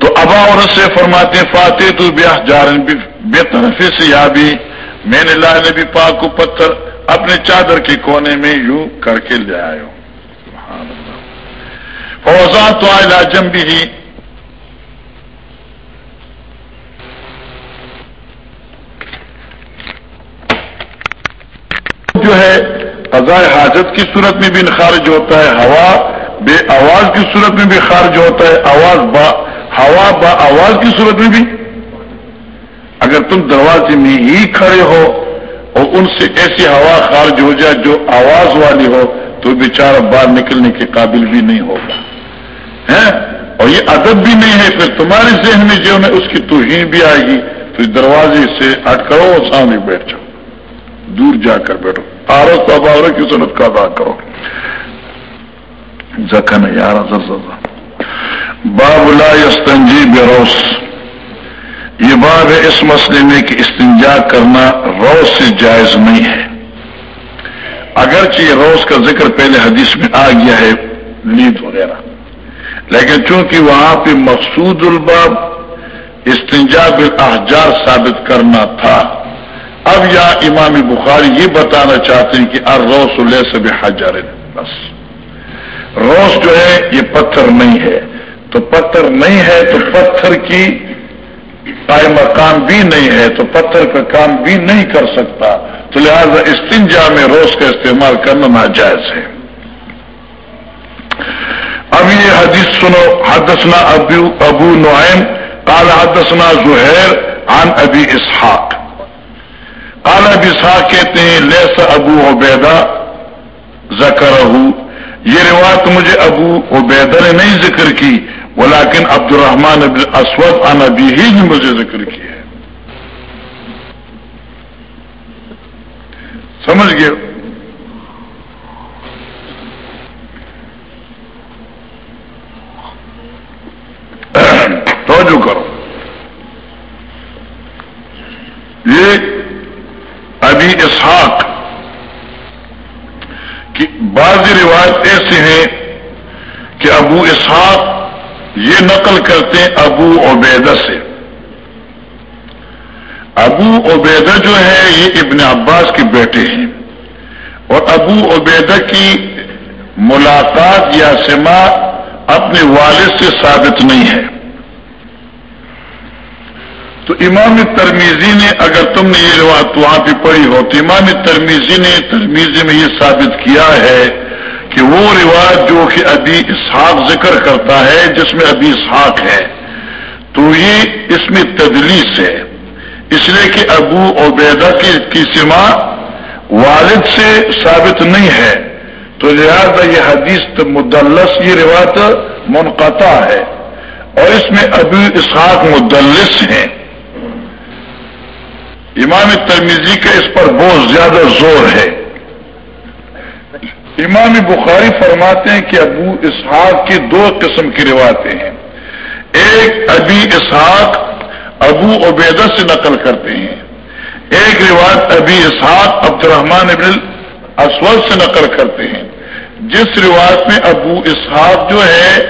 تو ابا اور سے فرماتے فاتح تو بیاہ جا رہے بے طرفے سے یا بھی میں نے لا نبی پاک کو پتھر اپنے چادر کے کونے میں یوں کر کے لے آئے۔ فوزان تو آئے جم بھی ہی جو ہے فضائے حاجت کی صورت میں بھی خارج ہوتا ہے، ہوا بے آواز کی صورت میں بھی خارج ہوتا ہے، آواز با، ہوا با آواز کی صورت میں بھی۔ اگر تم دروازے میں ہی کھڑے ہو اور ان سے ایسی ہوا خارج ہو جائے جو آواز والی ہو، تو بیچارہ باہر نکلنے کے قابل بھی نہیں ہوگا۔ اور یہ ادب بھی نہیں ہے، پھر تمہارے ذہن میں جو ہے، اس کی توہین بھی آئے گی۔ تو دروازے سے اٹکڑو اور سامنے بیٹھ جاؤ۔ دور جا کر بیٹھو۔ آرو تو کی سنت کا ادا کرو۔ زخن یار باب لا یستنجی بروس۔ یہ باب ہے اس مسئلے میں کہ استنجا کرنا روز سے جائز نہیں ہے۔ اگرچہ یہ روز کا ذکر پہلے حدیث میں آ گیا ہے نیند وغیرہ۔ لیکن چونکہ وہاں پہ مقصود الباب استنجا بالاحجار ثابت کرنا تھا اب یا امام بخاری یہ بتانا چاہتے ہیں کہ ار روس حجر بس۔ روس جو ہے، یہ پتھر نہیں ہے۔ تو پتھر نہیں ہے تو پتھر کی پائے مقام بھی نہیں ہے، تو پتھر کا کام بھی نہیں کر سکتا۔ تو لہذا استنجا میں روس کا استعمال کرنا ناجائز ہے۔ اب یہ حدیث سنو۔ حدثنا ابو ابو نعیم۔ قال حدثنا زہیر عن ابی اسحاق۔ اعلی بسا کہتے ہیں، لیس ابو عبیدہ زکر یہ روایت مجھے ابو عبیدہ نے نہیں ذکر کی، ولیکن عبد الرحمان ابن اسود ان ابی ہی نے مجھے ذکر کی ہے۔ سمجھ گئے؟ توجہ کرو۔ یہ ابھی اسحاق کی بعض روایت ایسے ہیں کہ ابو اسحاق یہ نقل کرتے ہیں ابو عبیدہ سے۔ ابو عبیدہ جو ہے یہ ابن عباس کے بیٹے ہیں۔ اور ابو عبیدہ کی ملاقات یا سما اپنے والد سے ثابت نہیں ہے۔ تو امام ترمیزی نے اگر تم نے یہ روایت وہاں پہ پڑھی ہو تو امام ترمیزی نے ترمیزی میں یہ ثابت کیا ہے کہ وہ روایت جو کہ ابھی اسحاق ذکر کرتا ہے، جس میں ابھی اسحاق ہے، تو یہ اس میں تدلیس ہے۔ اس لیے کہ ابو عبیدہ کی سما والد سے ثابت نہیں ہے۔ تو لہذا یہ حدیث مدلس، یہ روایت منقطع ہے۔ اور اس میں ابھی اسحاق مدلس ہیں۔ امام ترمیزی کا اس پر بہت زیادہ زور ہے۔ امام بخاری فرماتے ہیں کہ ابو اسحاق کی دو قسم کی روایتیں ہیں۔ ایک ابی اسحاق، ابو عبیدہ سے نقل کرتے ہیں۔ ایک روایت ابی اسحاق عبد الرحمان ابن اسود سے نقل کرتے ہیں۔ جس روایت میں ابو اسحاق جو ہے،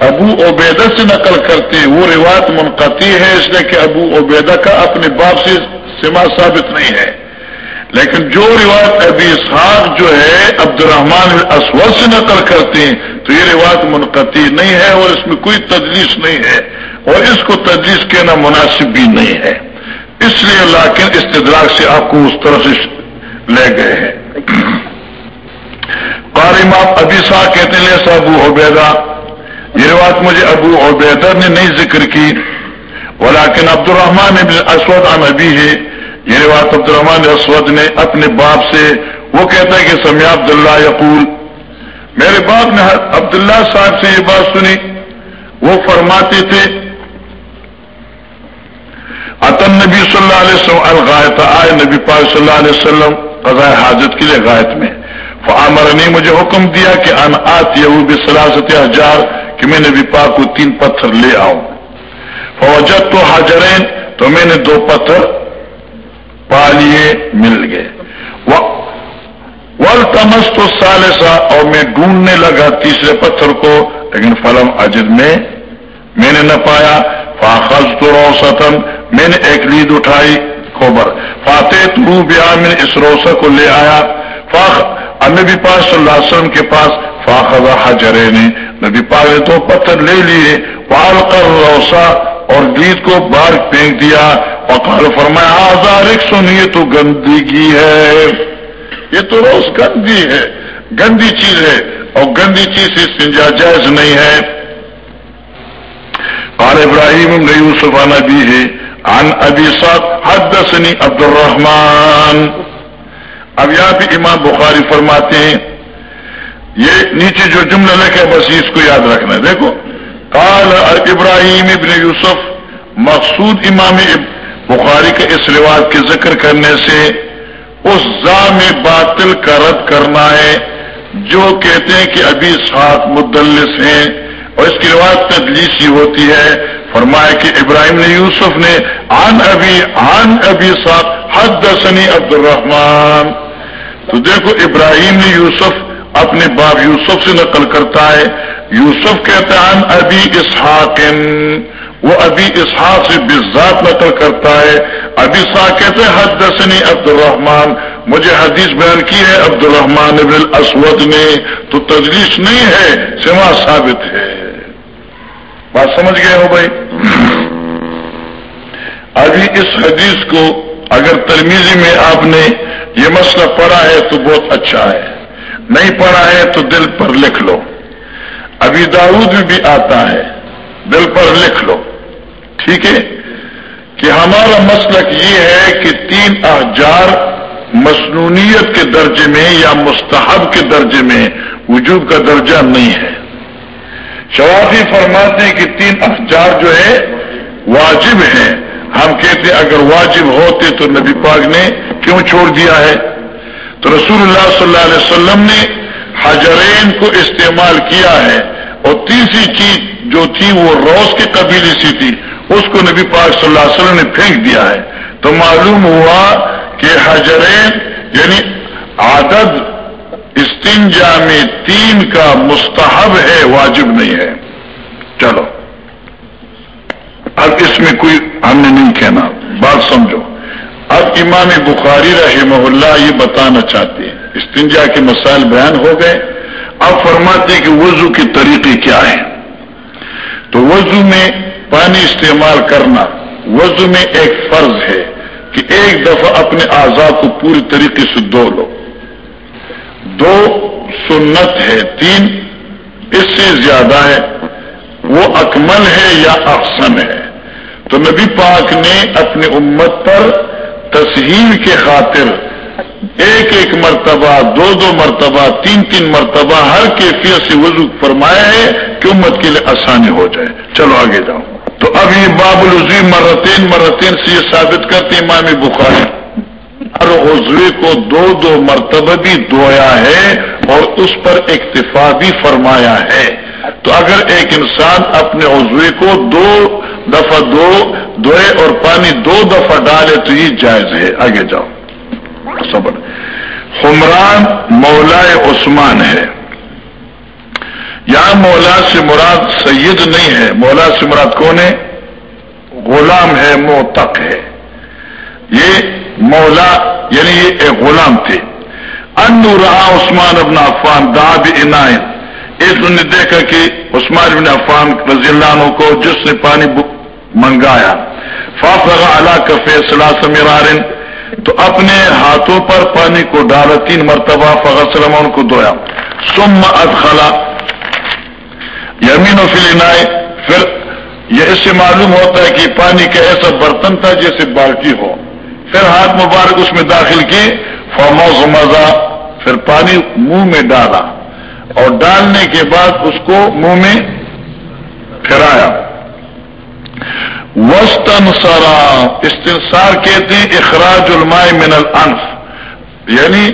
ابو عبیدہ سے نقل کرتے ہیں۔ وہ روایت منقطع ہے اس لیے کہ ابو عبیدہ کا اپنے باپ سے سما ثابت نہیں ہے۔ لیکن جو روایت ابھی اسحاق جو ہے عبد الرحمان اسود سے نقل کرتے ہیں، تو یہ روایت منقطع نہیں ہے اور اس میں کوئی تجلیس نہیں ہے۔ اور اس کو تجلیس کہنا مناسب بھی نہیں ہے۔ اس لیے لاکن استدراک سے آپ کو اس طرح سے لے گئے ہیں۔ امام ابھی صاح کہتے ہیں لے ابو عبیدہ۔ یہ روایت مجھے ابو عبیدہ نے نہیں ذکر کی، ولیکن عبد الرحمان ابن اسود عن ابھی ہے یہ روایت عبد الرحمان اسود نے اپنے باپ سے، وہ کہتا ہے کہ سمیا عبداللہ یقول، میرے باپ نے عبداللہ صاحب سے یہ بات سنی، وہ فرماتے تھے عطن نبی صلی اللہ علیہ وسلم الغائط آئے نبی پاک صلی اللہ علیہ وسلم قضاء حاجت کے لیے غائط میں۔ فعمر نے مجھے حکم دیا کہ ان آت یہ سلاست ہزار کہ میں نبی پاک کو تین پتھر لے آؤں۔ فوجت تو حاجرین تو میں نے دو پتھر پا لیے مل گئے۔ ول تمس تو سالسا اور میں ڈھونڈنے لگا تیسرے پتھر کو، لیکن فلم اجد میں میں نے نہ پایا۔ فاخذ تو روسن میں نے ایک لید اٹھائی خوبر فاتح تو بیا، میں اس روسا کو لے آیا۔ فاخ نبی پاک صلی اللہ علیہ وسلم کے پاس فاخذ حجرے نے۔ نبی پاک نے تو پتھر لے لیے۔ پال کر روسا اور گیت کو بار پھینک دیا۔ اور کال فرمایا، آزار ایک سنیے تو گندگی ہے۔ یہ تو روز گندی ہے، گندی چیز ہے، اور گندی چیز سے سنجا جائز نہیں ہے۔ قال ابراہیم یوسف، عن ابی ہے، عن ابی صاحب حدثني عبد الرحمن اب یہاں بھی امام بخاری فرماتے ہیں، یہ نیچے جو جملہ لکھے بس اس کو یاد رکھنا دیکھو، قال ابراہیم ابن یوسف، مقصود امام بخاری کے اس رواج کے ذکر کرنے سے اس زام باطل کا رد کرنا ہے، جو کہتے ہیں کہ ابھی سات مدلس ہیں۔ اور اس کی روایت تدلیسی ہوتی ہے۔ فرمایا کہ ابراہیم نے یوسف نے آن ابھی آن ابھی صاحب حد دسنی عبد الرحمان تو دیکھو، ابراہیم نے یوسف اپنے باپ یوسف سے نقل کرتا ہے۔ یوسف کہتے ہیں آن ابھی اسحاق وہ ابھی اسحاق سے بزاد نقل کرتا ہے۔ ابھی سا کہتے ہیں حد دسنی عبد الرحمان مجھے حدیث بیان کی ہے عبد الرحمان ابن الاسود نے۔ تو تجلیس نہیں ہے سما ثابت ہے۔ بات سمجھ گئے ہو بھائی؟ ابھی اس حدیث کو اگر ترمیزی میں آپ نے یہ مسئلہ پڑھا ہے تو بہت اچھا ہے۔ نہیں پڑھا ہے تو دل پر لکھ لو۔ ابھی داود میں بھی آتا ہے، دل پر لکھ لو۔ ٹھیک ہے کہ ہمارا مسلک یہ ہے کہ تین احجار مصنونیت کے درجے میں یا مستحب کے درجے میں وجوب کا درجہ نہیں ہے۔ شوافی فرماتے ہیں کہ تین اخجار جو ہے واجب ہیں۔ ہم کہتے ہیں اگر واجب ہوتے تو نبی پاک نے کیوں چھوڑ دیا ہے؟ تو رسول اللہ صلی اللہ علیہ وسلم نے حجرین کو استعمال کیا ہے اور تیسری چیز جو تھی وہ روز کے قبیلے سی تھی۔ اس کو نبی پاک صلی اللہ علیہ وسلم نے پھینک دیا ہے۔ تو معلوم ہوا کہ حجرین یعنی عادت استنجا میں تین کا مستحب ہے، واجب نہیں ہے۔ چلو۔ اب اس میں کوئی ہم نے نہیں کہنا۔ بات سمجھو۔ اب امام بخاری رحمہ اللہ یہ بتانا چاہتے ہیں۔ استنجا کے مسائل بیان ہو گئے۔ اب فرماتے کہ وضو کے طریقے کیا ہیں۔ تو وضو میں پانی استعمال کرنا وضو میں ایک فرض ہے کہ ایک دفعہ اپنے آزاد کو پوری طریقے سے دو لو۔ دو سنت ہے، تین اس سے زیادہ ہے، وہ اکمل ہے یا احسن ہے۔ تو نبی پاک نے اپنی امت پر تصہیر کے خاطر ایک ایک مرتبہ، دو دو مرتبہ، تین تین مرتبہ ہر کیفیت سے وضو فرمایا ہے کہ امت کے لیے آسانی ہو جائے۔ چلو آگے جاؤ تو اب یہ باب العظیم مرتین مرتین سے یہ ثابت کرتے امام بخاری، ہر عضوے کو دو دو مرتبہ بھی دھویا ہے اور اس پر اکتفا بھی فرمایا ہے۔ تو اگر ایک انسان اپنے عضوے کو دو دفعہ دو دھوئے اور پانی دو دفعہ ڈالے تو یہ جائز ہے۔ آگے جاؤ۔ صبر۔ حمران مولا عثمان ہے۔ یہاں مولا سے مراد سید نہیں ہے۔ مولا سے مراد کون ہے؟ غلام ہے موتق ہے۔ یہ مولا یعنی یہ ایک غلام تھے۔ ان رہا عثمان ابن عفان داد عنایت۔ ایک نے دیکھا کہ عثمان ابن عفان رضی اللہ عنہ کو جس نے پانی منگایا۔ فافر اللہ کا فیصلہ سمیرارن تو اپنے ہاتھوں پر پانی کو ڈالا، تین مرتبہ فغسلم ان کو دھویا۔ سم ادخلا یمین و فلنائے پھر یہ اس سے معلوم ہوتا ہے کہ پانی کا ایسا برتن تھا جیسے بالٹی ہو۔ پھر ہاتھ مبارک اس میں داخل کی، فموز مزہ پھر پانی منہ میں ڈالا۔ اور ڈالنے کے بعد اس کو منہ میں پھرایا۔ وسطن سرا استنسار کہتے ہیں، اخراج علماء من الانف۔ یعنی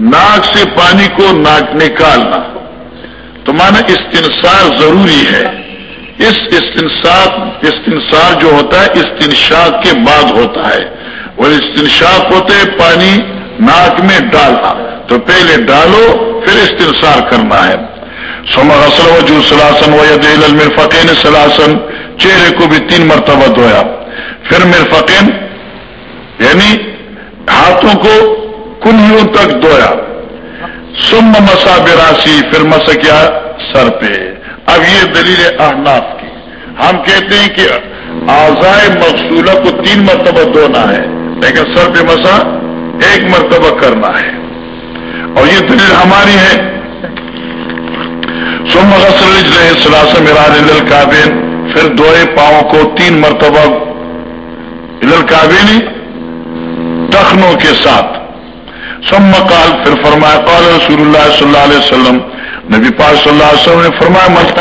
ناک سے پانی کو ناک نکالنا۔ تو مانا استنسار ضروری ہے۔ اس استنساق استنسار جو ہوتا ہے، استنشاق کے بعد ہوتا ہے۔ اور استنشاق ہوتے پانی ناک میں ڈالنا۔ تو پہلے ڈالو، پھر استنسار کرنا ہے۔ سما اصل وجو سلاسن و المرفقین سلاسن چہرے کو بھی تین مرتبہ دھویا۔ پھر مرفقین یعنی ہاتھوں کو کنہیوں تک دھویا۔ سم مسا براسی، پھر مس کیا؟ سر پہ۔ اب یہ دلیل احناف کی۔ ہم کہتے ہیں کہ آزائے مقصولہ کو تین مرتبہ دھونا ہے، لیکن سر پہ مسا ایک مرتبہ کرنا ہے۔ اور یہ دلیل ہماری ہے۔ سم غسل رہے سلاسم اراد کابین پھر دوئے پاؤں کو تین مرتبہ کابینی ٹخنوں کے ساتھ۔ سم مکال پھر فرمایا، قال رسول اللہ صلی اللہ علیہ وسلم نبی پاک صلی اللہ علیہ وسلم نے فرمایا مت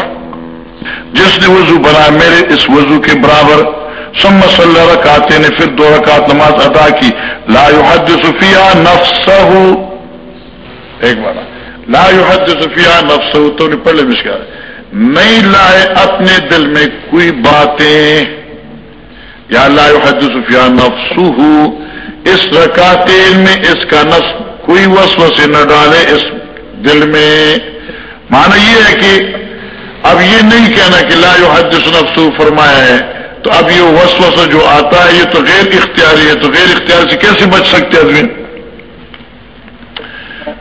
جس نے وضو بنا میرے اس وضو کے برابر سم مسلح رکاتے نے پھر دو رکعت نماز ادا کی۔ لا يحدث فيها نفسه ایک بار، لا يحدث فيها نفسه تو نے پہلے مشکل نہیں لائے اپنے دل میں کوئی باتیں۔ یا لا يحدث فيها نفسه اس رکاتین میں اس کا نس کوئی وسو سے نہ ڈالے، اس دل میں۔ مانا یہ ہے کہ اب یہ نہیں کہنا کہ لا حدث نفسو فرمایا ہے، تو اب یہ وسو سے جو آتا ہے، یہ تو غیر اختیاری ہے، تو غیر اختیار سے کیسے بچ سکتے آدمی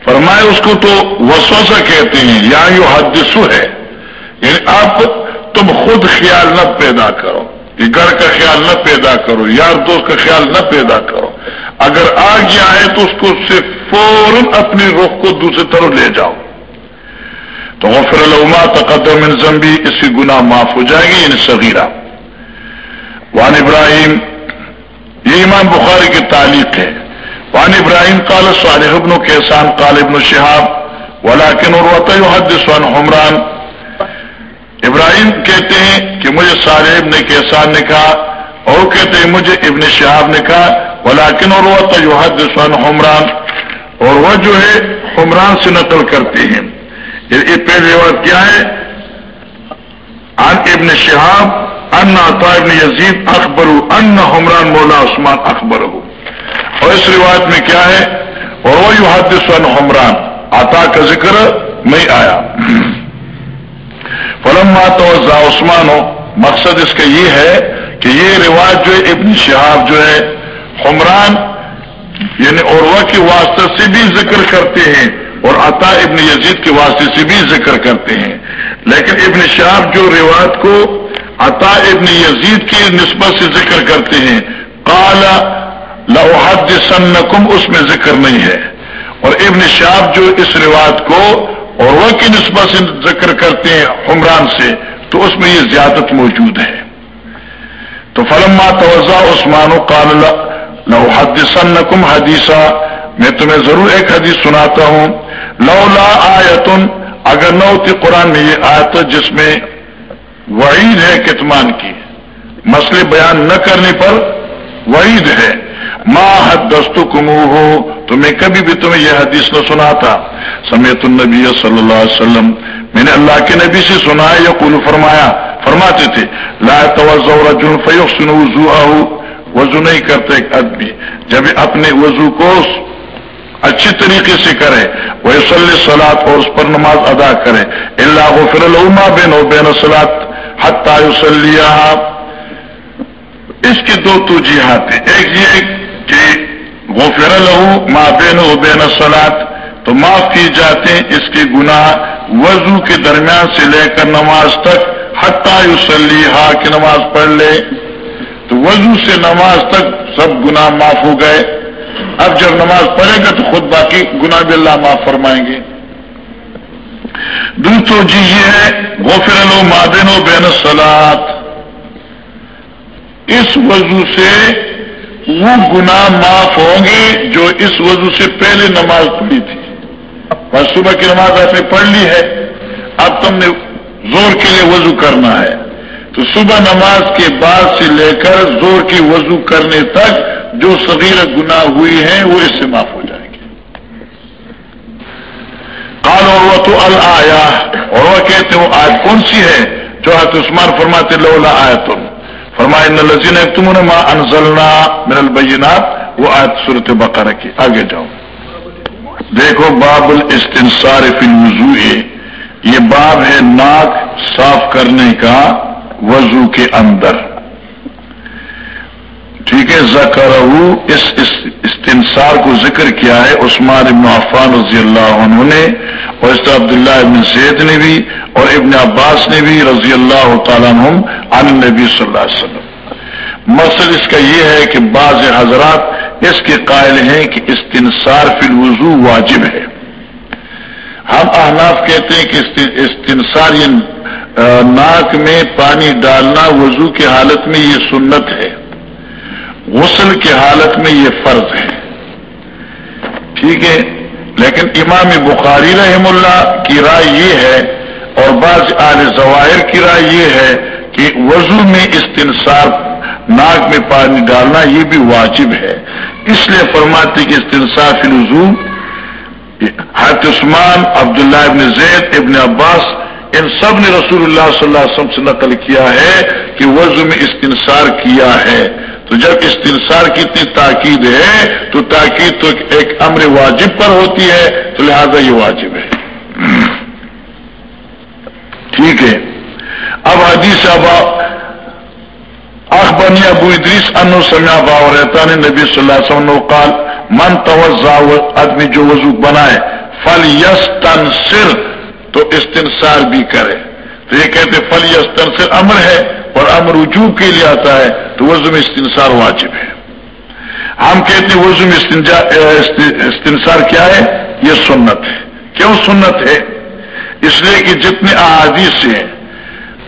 فرمائے اس کو تو وسوسہ کہتے ہیں یا یو حدثو ہے۔ یعنی اب تم خود خیال نہ پیدا کرو کہ گھر کا خیال نہ پیدا کرو، یار دوست کا خیال نہ پیدا کرو۔ اگر آ گیا ہے تو اس کو سے فوراً اپنی رخ کو دوسری طرف لے جاؤ۔ تو غفر الما تقدم زمبی اس کی گناہ معاف ہو جائے گی یعنی صغیرہ۔ وان ابراہیم، یہ امام بخاری کی تعلیق ہے۔ وان ابراہیم کال صالح ابن کے احسان کال ابن شہاب ولاکن اور وطی حد حمران۔ ابراہیم کہتے ہیں کہ مجھے سارے ابن کیسان نے کہا، اور کہتے ہیں مجھے ابن شہاب نے کہا ولاکن اور وہ تجوحد سن حمران۔ اور وہ جو ہے، حمران سے نقل کرتے ہیں۔ یہ پہلی بات کیا ہے؟ ان ابن شہاب ان عطا ابن یزید اکبر ان حمران مولا عثمان اکبر ہو اور اس روایت میں کیا ہے؟ اور وہ یو حد حمران۔ عطا کا ذکر نہیں آیا۔ فلما توزا عثمان ہو مقصد اس کا یہ ہے کہ یہ رواج جو ہے، ابن شہاب جو ہے، حمران یعنی عروا کے واسطے سے بھی ذکر کرتے ہیں۔ اور عطا ابن یزید کے واسطے سے بھی ذکر کرتے ہیں۔ لیکن ابن شہاب جو روایت کو عطا ابن یزید کی نسبت سے ذکر کرتے ہیں کالا لوحد سنکم اس میں ذکر نہیں ہے۔ اور ابن شہاب جو اس روایت کو اور وہ کی نسبت سے ذکر کرتے ہیں عمران سے، تو اس میں یہ زیادت موجود ہے۔ تو فلما توجہ عثمان و کال لو حدیثہ میں تمہیں ضرور ایک حدیث سناتا ہوں۔ لو لا آیتن اگر نہ ہوتی قرآن میں یہ آیت جس میں وعید ہے کتمان کی۔ مسئلے بیان نہ کرنے پر وعید ہے۔ ماں حد دستو کمو ہو تو میں کبھی بھی تمہیں یہ حدیث نہ سنا تھا سمیت النبی صلی اللہ علیہ وسلم، میں نے اللہ کے نبی سے سنا یا کل فرمایا، فرماتے تھے، لا رجل فیحسن وضوءه، وضو نہیں کرتے ایک آدمی۔ جب اپنے وضو کو اچھی طریقے سے کرے وہ صلی سلاد اور اس پر نماز ادا کرے۔ اللہ غفر الما بین و بین سلاد حتیہ اس کے دو توجیحات ہیں۔ ایک یہ کہ غفر لہو ما بین و بین سلاد تو معاف کی جاتے ہیں اس کے گناہ وضو کے درمیان سے لے کر نماز تک حتیہ ہا کی نماز پڑھ لے۔ تو وضو سے نماز تک سب گناہ معاف ہو گئے۔ اب جب نماز پڑھے گا تو خود باقی گناہ بھی اللہ معاف فرمائیں گے۔ دوسرو جی یہ ہے غفر لو مابین و بین سلاد اس وضو سے وہ گناہ معاف ہوں گے جو اس وضو سے پہلے نماز پڑھی تھی۔ بس صبح کی نماز آپ نے پڑھ لی ہے، اب تم نے زور کے لیے وضو کرنا ہے۔ تو صبح نماز کے بعد سے لے کر زور کی وضو کرنے تک جو صغیر گناہ ہوئی ہیں، وہ اس سے معاف ہو جائیں گے۔ کال اور تو الیا اور وہ کہتے وہ آج کون سی ہے؟ جو حت عثمان فرماتے، لولا آئے تم فرمائے لذین تم نے ماں انزلنا من البینات، وہ آیت صورت بقرہ کی۔ آگے جاؤ۔ دیکھو، باب الاستنصار فی الوضوء۔ یہ باب ہے ناک صاف کرنے کا وضو کے اندر۔ ٹھیک ہے زکر اس استنصار کو ذکر کیا ہے عثمان ابن عفان رضی اللہ عنہ نے اور اس طرح عبداللہ ابن سید نے بھی اور ابن عباس نے بھی رضی اللہ تعالیٰ عنہم عن نبی صلی اللہ علیہ وسلم۔ مقصد اس کا یہ ہے کہ بعض حضرات اس کے قائل ہیں کہ استنصار فی الوضو واجب ہے۔ ہم احناف کہتے ہیں کہ استنصار یعنی، ناک میں پانی ڈالنا وضو کی حالت میں یہ سنت ہے۔ غسل کی حالت میں یہ فرض ہے۔ ٹھیک ہے؟ لیکن امام بخاری رحم اللہ کی رائے یہ ہے اور بعض آل ظواہر کی رائے یہ ہے کہ وضو میں استنصار ناک میں پانی ڈالنا یہ بھی واجب ہے۔ اس لیے فرماتے کہ استنصار فی الوضو حت عثمان، عبداللہ ابن زید، ابن عباس، ان سب نے رسول اللہ صلی اللہ علیہ وسلم سے نقل کیا ہے کہ وضو میں استنصار کیا ہے۔ تو جب استنصار کی اتنی تاکید ہے، تو تاکید تو ایک امر واجب پر ہوتی ہے، تو لہذا یہ واجب ہے۔ ٹھیک ہے۔ اب حدیث ابا اخبانی ابو ادریس انو سمیا باؤ رہتا نے نبی صلی اللہ علیہ وسلم قال، من توزا آدمی جو وضو بنائے فل یس تن سر تو استنصار بھی کرے۔ تو یہ کہتے فل یس تن امر ہے اور امر وجوب کے لیے آتا ہے، تو وزم استنصار واجب ہے۔ ہم کہتے ہیں وزم استنصار کیا ہے؟ یہ سنت ہے۔ کیوں سنت ہے؟ اس لیے کہ جتنے احادیث سے ہیں،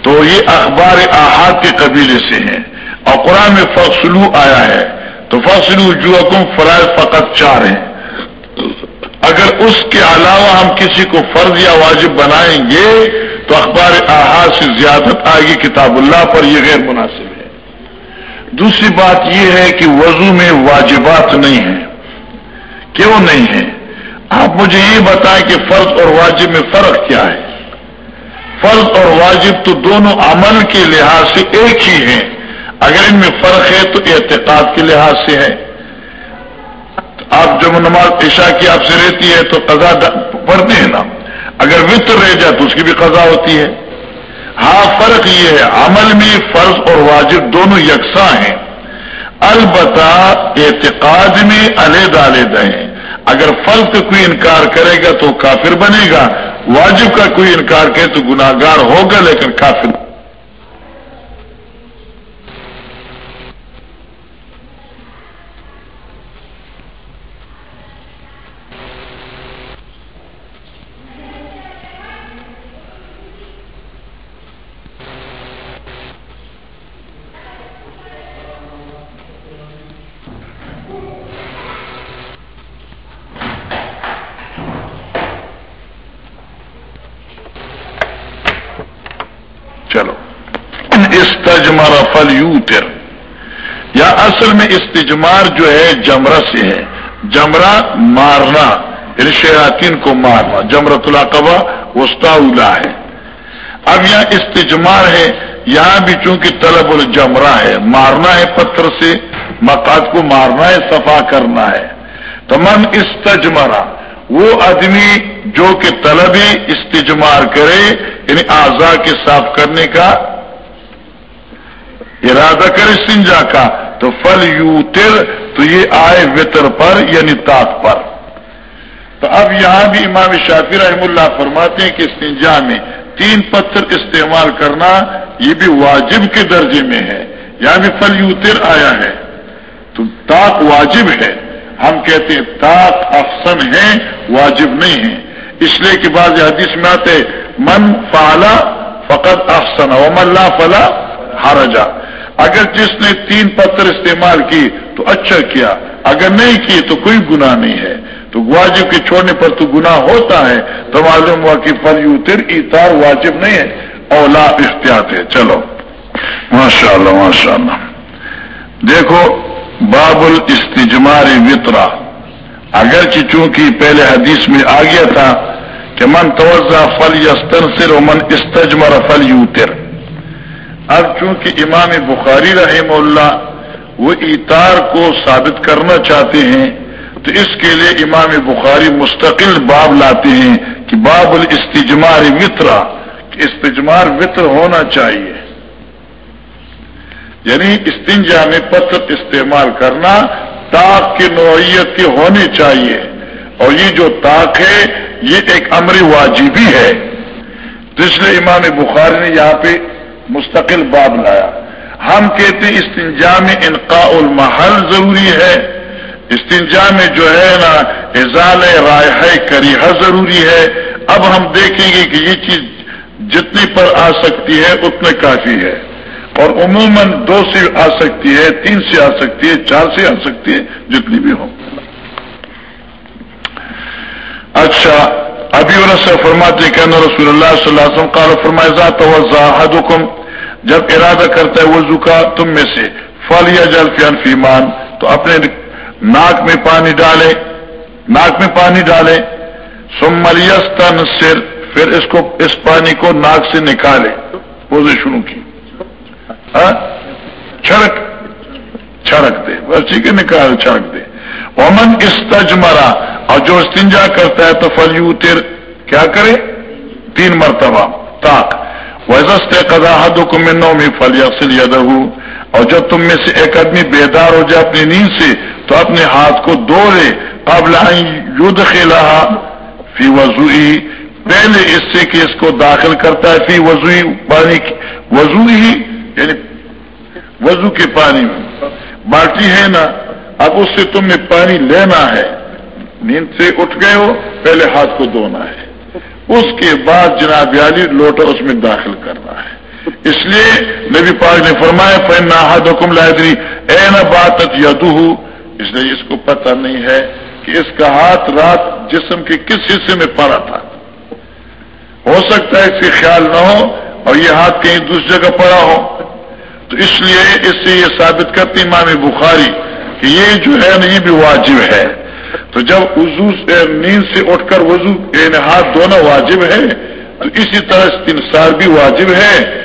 تو یہ اخبار احاد کے قبیلے سے ہیں۔ اور قرآن میں فصلو آیا ہے، تو فصلو جو حکم فرائض فقط چار ہیں۔ اگر اس کے علاوہ ہم کسی کو فرض یا واجب بنائیں گے تو اخبار احاد سے زیادت آئے گی کتاب اللہ پر یہ غیر مناسب ہے۔ دوسری بات یہ ہے کہ وضو میں واجبات نہیں ہیں۔ کیوں نہیں ہے آپ مجھے یہ بتائیں کہ فرض اور واجب میں فرق کیا ہے۔ فرض اور واجب تو دونوں عمل کے لحاظ سے ایک ہی ہیں۔ اگر ان میں فرق ہے تو اعتقاد کے لحاظ سے ہے۔ آپ جب نماز عشاء کی آپ سے رہتی ہے تو قضا پڑھتے ہیں نا؟ اگر وطر رہ جائے تو اس کی بھی قضا ہوتی ہے۔ ہاں فرق یہ ہے، عمل میں فرض اور واجب دونوں یکساں ہیں۔ البتہ اعتقاد میں علیحدہ علیحدہ ہیں۔ اگر فرض کا کوئی انکار کرے گا تو کافر بنے گا۔ واجب کا کوئی انکار کرے تو گناگار ہوگا، لیکن کافر استجمر فل یوتر یا اصل میں استجمار جو ہے، جمرہ سے ہے۔ جمرہ مارنا یعنی شیاطین کو مارنا۔ جمرت القبا وسطا ہے۔ اب یہاں استجمار ہے۔ یہاں بھی چونکہ طلب الجمرہ ہے، مارنا ہے پتھر سے مقاد کو مارنا ہے، صفا کرنا ہے۔ تو من استجمرا وہ آدمی جو کہ طلب استجمار کرے یعنی اعضا کے صاف کرنے کا ارادہ کر سنجا کا، تو فل یو تو یہ آئے وطر پر یعنی تاک پر۔ تو اب یہاں بھی امام شافی رحم اللہ فرماتے ہیں کہ سنجا میں تین پتھر استعمال کرنا یہ بھی واجب کے درجے میں ہے۔ یہاں بھی فل یو آیا ہے۔ تو تاک واجب ہے۔ ہم کہتے ہیں تاک افسن ہے واجب نہیں ہے اس لیے کہ بعض حدیث میں آتے من فالا فقط افسن و من لا فلا ہارجا اگر جس نے تین پتھر استعمال کی تو اچھا کیا، اگر نہیں کی تو کوئی گناہ نہیں ہے۔ تو واجب کے چھوڑنے پر تو گناہ ہوتا ہے۔ تو معلوم ہوا کہ فل یوتر اتار واجب نہیں ہے۔ اولا احتیاط ہے۔ چلو۔ ماشاء اللہ ماشاء اللہ دیکھو باب الاستجمار وطرا اگرچہ چونکہ پہلے حدیث میں آ گیا تھا کہ من توجہ فل یستن سر من استجمر فل یوتر اب چونکہ امام بخاری رحم اللہ وہ اتار کو ثابت کرنا چاہتے ہیں، تو اس کے لیے امام بخاری مستقل باب لاتے ہیں کہ باب الاستجمار وطرا استجمار وطر ہونا چاہیے۔ یعنی استنجا میں پتھر استعمال کرنا تاک کی نوعیت کے ہونے چاہیے۔ اور یہ جو تاک ہے، یہ ایک امر واجبی ہے۔ تو اس لیے امام بخاری نے یہاں پہ مستقل باب لایا۔ ہم کہتے ہیں استنجا میں انقاء المحل ضروری ہے۔ استنجا میں جو ہے نا اضال رائے کریحہ ضروری ہے۔ اب ہم دیکھیں گے کہ یہ چیز جتنی پر آ سکتی ہے، اتنے کافی ہے۔ اور عموماً دو سے آ سکتی ہے، تین سے آ سکتی ہے، چار سے آ سکتی ہے، جتنی بھی ہو۔ اچھا ابھی سے فرماتے کہ رسول اللہ صلی اللہ علیہ وسلم قال فرمائے ذات حکم جب ارادہ کرتا ہے وضو کا تم میں سے فل یا جل فیان فیمان تو اپنے ناک میں پانی ڈالے ناک میں پانی ڈالے سملیس تن سر پھر اس کو، اس پانی کو ناک سے نکالے وضو شروع کی۔ ہاں؟ چھڑک۔ چھڑک دے۔ بس ٹھیک ہے، نکال، چھڑک دے۔ امن استجمرا اور جو استنجا کرتا ہے تو فلیو تیر کیا کرے؟ تین مرتبہ تاک وزست قدا حد نو میں فل یقل اور جب تم میں سے ایک آدمی بیدار ہو جائے اپنی نیند سے، تو اپنے ہاتھ کو دو لے قبل یدھ خلا فی وضوئی پہلے اس سے کہ اس کو داخل کرتا ہے فی وضوئی پانی وضو ہی یعنی وضو کے پانی میں۔ بالٹی ہے نا، اب اس سے تم نے پانی لینا ہے۔ نیند سے اٹھ گئے ہو، پہلے ہاتھ کو دھونا ہے۔ اس کے بعد جناب علی لوٹا اس میں داخل کرنا ہے۔ اس لیے نبی پاک نے فرمایا فین نہ حکم لائدری اے نہ بات یدو اس لیے اس کو پتہ نہیں ہے کہ اس کا ہاتھ رات جسم کے کس حصے میں پڑا تھا۔ ہو سکتا ہے اس کے خیال نہ ہو اور یہ ہاتھ کہیں دوسری جگہ پڑا ہو۔ تو اس لیے اس سے یہ ثابت کرتی امام بخاری کہ یہ جو ہے نا یہ بھی واجب ہے۔ تو جب وضو نیند سے اٹھ کر وضو ہاتھ دھونا واجب ہے تو اسی طرح استنسار بھی واجب ہے،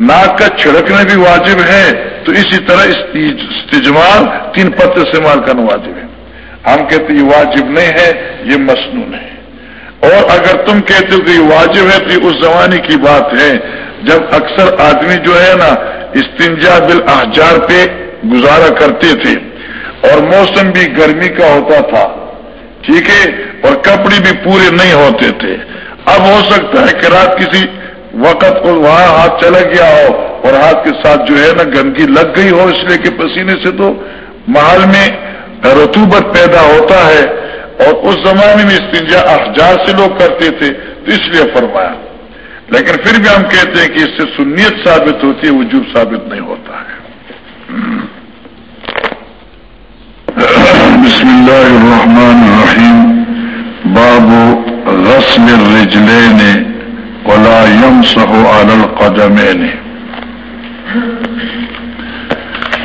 ناک کا چھڑکنا بھی واجب ہے، تو اسی طرح استجمال تین پتر استعمال کرنا واجب ہے۔ ہم کہتے یہ واجب نہیں ہے، یہ مصنون ہے۔ اور اگر تم کہتے ہو کہ یہ واجب ہے، تو یہ اس زمانے کی بات ہے۔ جب اکثر آدمی جو ہے نا استنجا بل احجار پہ گزارا کرتے تھے اور موسم بھی گرمی کا ہوتا تھا، ٹھیک ہے؟ اور کپڑے بھی پورے نہیں ہوتے تھے۔ اب ہو سکتا ہے کہ رات کسی وقت کو وہاں ہاتھ چلا گیا ہو اور ہاتھ کے ساتھ جو ہے نا گندگی لگ گئی ہو، اس لیے کہ پسینے سے تو محل میں رتوبت پیدا ہوتا ہے۔ اور اس زمانے میں استنجا احجار سے لوگ کرتے تھے، تو اس لیے فرمایا۔ لیکن پھر بھی ہم کہتے ہیں کہ اس سے سنیت ثابت ہوتی ہے، وجوب ثابت نہیں ہوتا ہے۔ بسم الله الرحمن الرحيم باب غسل الرجلين ولا يمسح على القدمين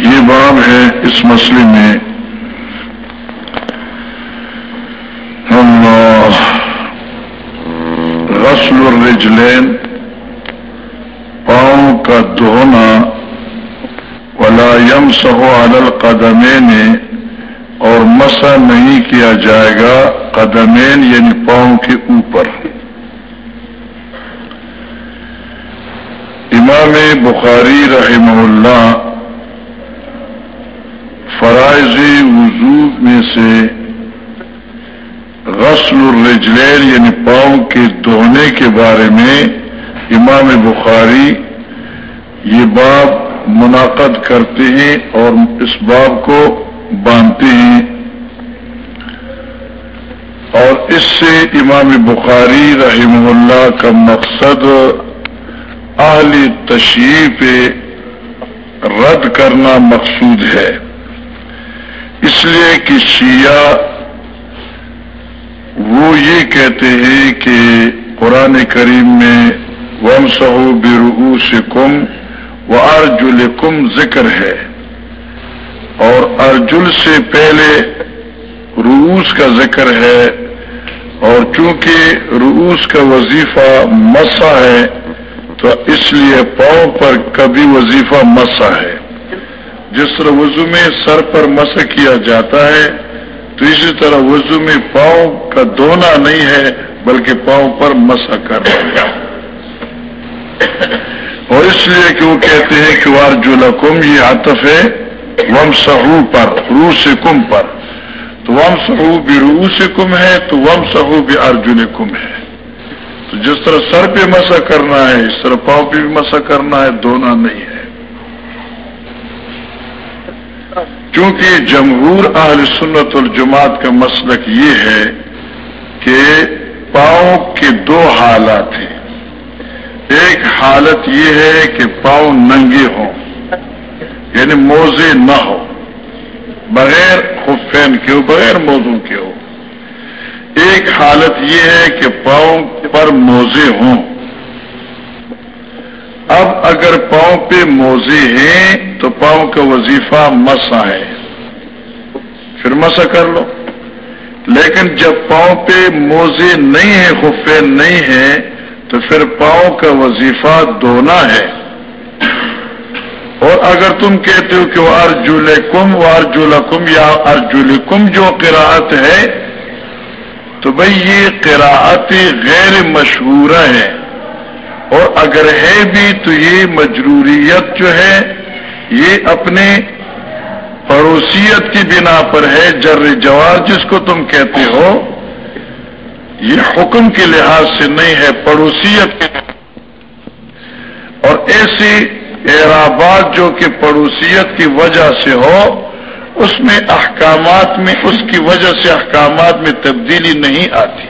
یہ باب ہے اس مسئلے میں ہم غسل الرجلین پاؤں کا دھونا ولا يمسح على القدمين اور مسا نہیں کیا جائے گا قدمین یعنی پاؤں کے اوپر۔ امام بخاری رحم اللہ فرائض وضو میں سے غسل الرجلین یعنی پاؤں کے دھونے کے بارے میں امام بخاری یہ باب منعقد کرتے ہیں اور اس باب کو باندھتے ہیں۔ اور اس سے امام بخاری رحم اللہ کا مقصد اہل تشریح پہ رد کرنا مقصود ہے۔ اس لیے کہ شیعہ وہ یہ کہتے ہیں کہ قرآن کریم میں وم سہو سے کم و ارجل کم ذکر ہے۔ اور ارجل سے پہلے روس کا ذکر ہے اور چونکہ روس کا وظیفہ مسا ہے، تو اس لیے پاؤں پر کبھی وظیفہ مسا ہے۔ جس طرح وضو میں سر پر مس کیا جاتا ہے، تو اسی طرح وضو میں پاؤں کا دھونا نہیں ہے، بلکہ پاؤں پر مسا کر اور اس لیے کہ وہ کہتے ہیں کہ وار جو یہ عطف ہے۔ وم سہو پر رو سے کم پر۔ تو وم سہو بھی رو سے کم ہے، تو وم سہو بھی ارجن کم ہے۔ تو جس طرح سر پہ مسا کرنا ہے، اس طرح پاؤں پہ بھی مسا کرنا ہے دھونا نہیں ہے۔ کیونکہ جمہور اہل سنت الجماعت کا مسلک یہ ہے کہ پاؤں کے دو حالات ہیں۔ ایک حالت یہ ہے کہ پاؤں ننگے ہوں۔ یعنی موزے نہ ہو۔ بغیر خفین کے ہو، بغیر موزوں کے ہو۔ ایک حالت یہ ہے کہ پاؤں پر موزے ہوں۔ اب اگر پاؤں پہ موزے ہیں تو پاؤں کا وظیفہ مسا ہے۔ پھر مسا کر لو۔ لیکن جب پاؤں پہ موزے نہیں ہیں خفے نہیں ہیں تو پھر پاؤں کا وظیفہ دھونا ہے۔ اور اگر تم کہتے ہو کہ وہ ارجول کم و ارجول کم یا ارجول کم جو قراعت ہے، تو بھائی یہ قراعت غیر مشہور ہے۔ اور اگر ہے بھی تو یہ مجروریت جو ہے، یہ اپنے پڑوسیت کی بنا پر ہے، جر جوار جس کو تم کہتے ہو۔ یہ حکم کے لحاظ سے نہیں ہے، پڑوسیت کے اور ایسی اعرابات جو کہ پڑوسیت کی وجہ سے ہو، اس میں احکامات میں، اس کی وجہ سے احکامات میں تبدیلی نہیں آتی۔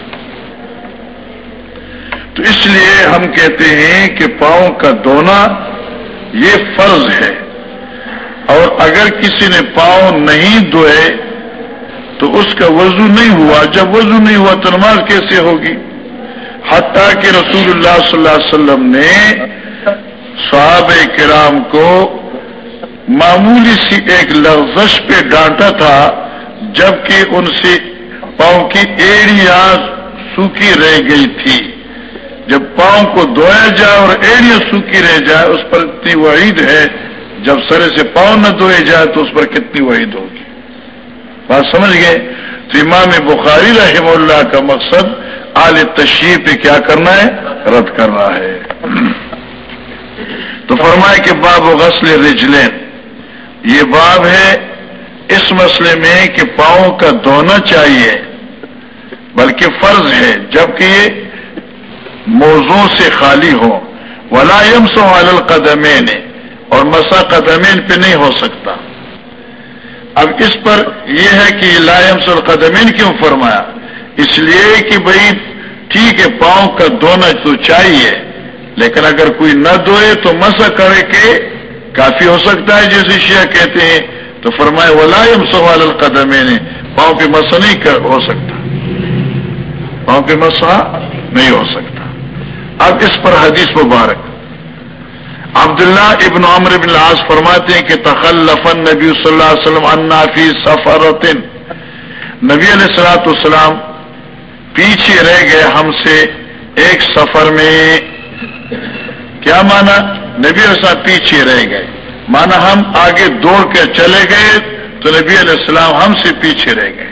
تو اس لیے ہم کہتے ہیں کہ پاؤں کا دھونا یہ فرض ہے۔ اور اگر کسی نے پاؤں نہیں دھوئے، تو اس کا وضو نہیں ہوا۔ جب وضو نہیں ہوا تو نماز کیسے ہوگی؟ حتیٰ کہ رسول اللہ صلی اللہ علیہ وسلم نے صحاب کرام کو معمولی سی ایک لفظ پہ ڈانٹا تھا، جبکہ ان سے پاؤں کی ایڑیاں سوکھی رہ گئی تھی۔ جب پاؤں کو دھویا جائے اور ایڑیاں سوکھی رہ جائے، اس پر اتنی وعید ہے، جب سرے سے پاؤں نہ دھوئے جائے تو اس پر کتنی وعید ہوگی۔ بات سمجھ گئے؟ تو امام بخاری رحم اللہ کا مقصد آل تشریح پہ کیا کرنا ہے؟ رد کرنا ہے۔ تو فرمائے کہ باب و غسل رجلین۔ یہ باب ہے اس مسئلے میں کہ پاؤں کا دھونا چاہیے، بلکہ فرض ہے جبکہ یہ موضوع سے خالی ہو۔ ولام سو القدمین اور مسا قدمین پہ نہیں ہو سکتا۔ اب اس پر یہ ہے کہ لائم سو القدمین کیوں فرمایا؟ اس لیے کہ بھائی ٹھیک ہے، پاؤں کا دھونا تو چاہیے۔ لیکن اگر کوئی نہ دھوئے تو مسا کرے کے کافی ہو سکتا ہے جیسے شیعہ کہتے ہیں، تو فرمائے ولائم سوال القدمین پاؤں پہ مسا نہیں ہو سکتا۔ پاؤں پہ مسا نہیں ہو سکتا۔ اب اس پر حدیث مبارک۔ عبداللہ ابن عمر ابن العاص فرماتے ہیں کہ تخلف نبی صلی اللہ علیہ وسلم انافی سفر نبی علیہ السلاۃ السلام پیچھے رہ گئے ہم سے ایک سفر میں۔ کیا مانا نبی علیہ السلام پیچھے رہ گئے؟ مانا ہم آگے دوڑ کے چلے گئے تو نبی علیہ السلام ہم سے پیچھے رہ گئے۔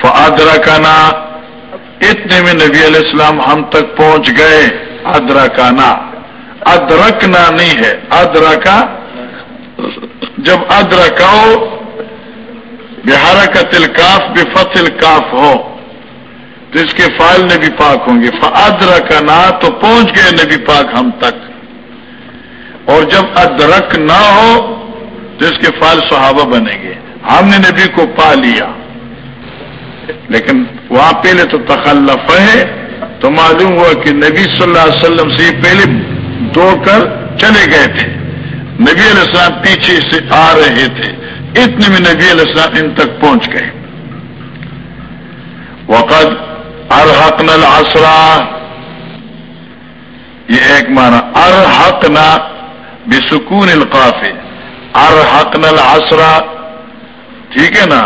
فادرا کا نا اتنے میں نبی علیہ السلام ہم تک پہنچ گئے ادرا کا نا ادرکنا نہیں ہے ادرا کا جب ادرکاؤ بہارا کا تل کاف بے فتل کاف ہو۔ تو اس کے فائل نبی پاک ہوں گے۔ ادرا کا نا تو پہنچ گئے نبی پاک ہم تک۔ اور جب ادرک نہ ہو، تو اس کے فائل صحابہ بنے گے ہم نے نبی کو پا لیا۔ لیکن وہاں پہلے تو تخلف ہے۔ تو معلوم ہوا کہ نبی صلی اللہ علیہ وسلم سے پہلے دوڑ کر چلے گئے تھے۔ نبی علیہ السلام پیچھے سے آ رہے تھے۔ اتنے میں نبی علیہ السلام ان تک پہنچ گئے۔ وقت ارحق نل آسرا یہ ایک مانا ارحق نہ بسکون القاف. ارحق نل آسرا ٹھیک ہے نا؟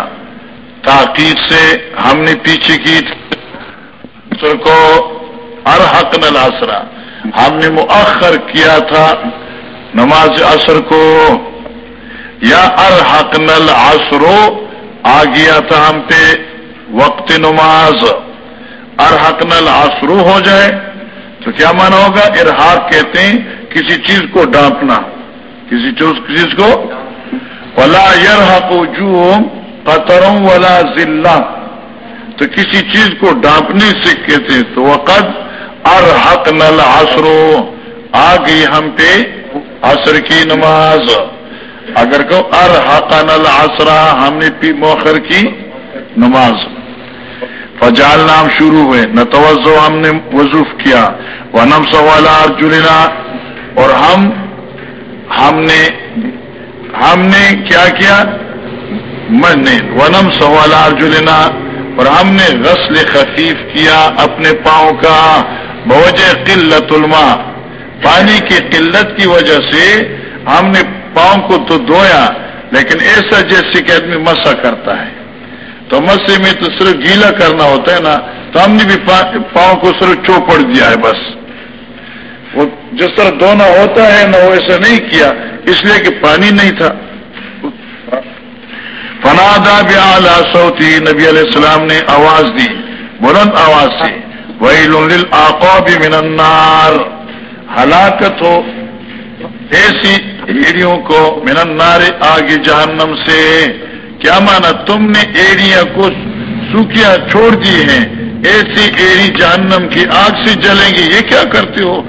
تاکید سے ہم نے پیچھے کی کو ارحق نل آسرا ہم نے مؤخر کیا تھا نماز عصر کو. یا ارحق نل آسرو آ گیا تھا ہم پہ وقت نماز. ارحق نل آسرو ہو جائے تو کیا مانا ہوگا؟ ارحاق کہتے ہیں کسی چیز کو ڈانپنا کسی چیز کو؟ ولا یرحق جو قطروں ولا ذلہ تو کسی چیز کو ڈانپنے سے کہتے تو وقت ارحق نل آسرو آ گئی ہم پہ عصر کی نماز۔ اگر کہ ارحق نل آسرا ہم نے پی موخر کی نماز۔ فجال نام شروع ہوئے، نہ توجہ ہم نے وضوف کیا ونم سوالا جلنا اور ہم ہم نے ہم نے کیا کیا؟ من نے ونم سوالا جلنا اور ہم نے غسل خفیف کیا اپنے پاؤں کا۔ بوجہ قلت الماء۔ پانی کی قلت کی وجہ سے ہم نے پاؤں کو تو دھویا، لیکن ایسا جیسے کہ آدمی مسا کرتا ہے۔ تو مسے میں تو صرف گیلا کرنا ہوتا ہے نا، تو ہم نے بھی پاؤں کو صرف چوپڑ دیا ہے بس۔ وہ جس طرح دھونا ہوتا ہے نا، وہ ایسا نہیں کیا، اس لیے کہ پانی نہیں تھا۔ فنادا بیا سوتی نبی علیہ السلام نے آواز دی۔ بلند آواز سے۔ وہی آقا بھی منار ہلاکت ہو۔ ایسی ایڑیوں کو منار آگے جہنم سے۔ کیا مانا تم نے ایڑیاں کو سوکھیاں چھوڑ دی ہیں؟ ایسی ایڑی جہنم کی آگ سے جلیں گی، یہ کیا کرتے ہو؟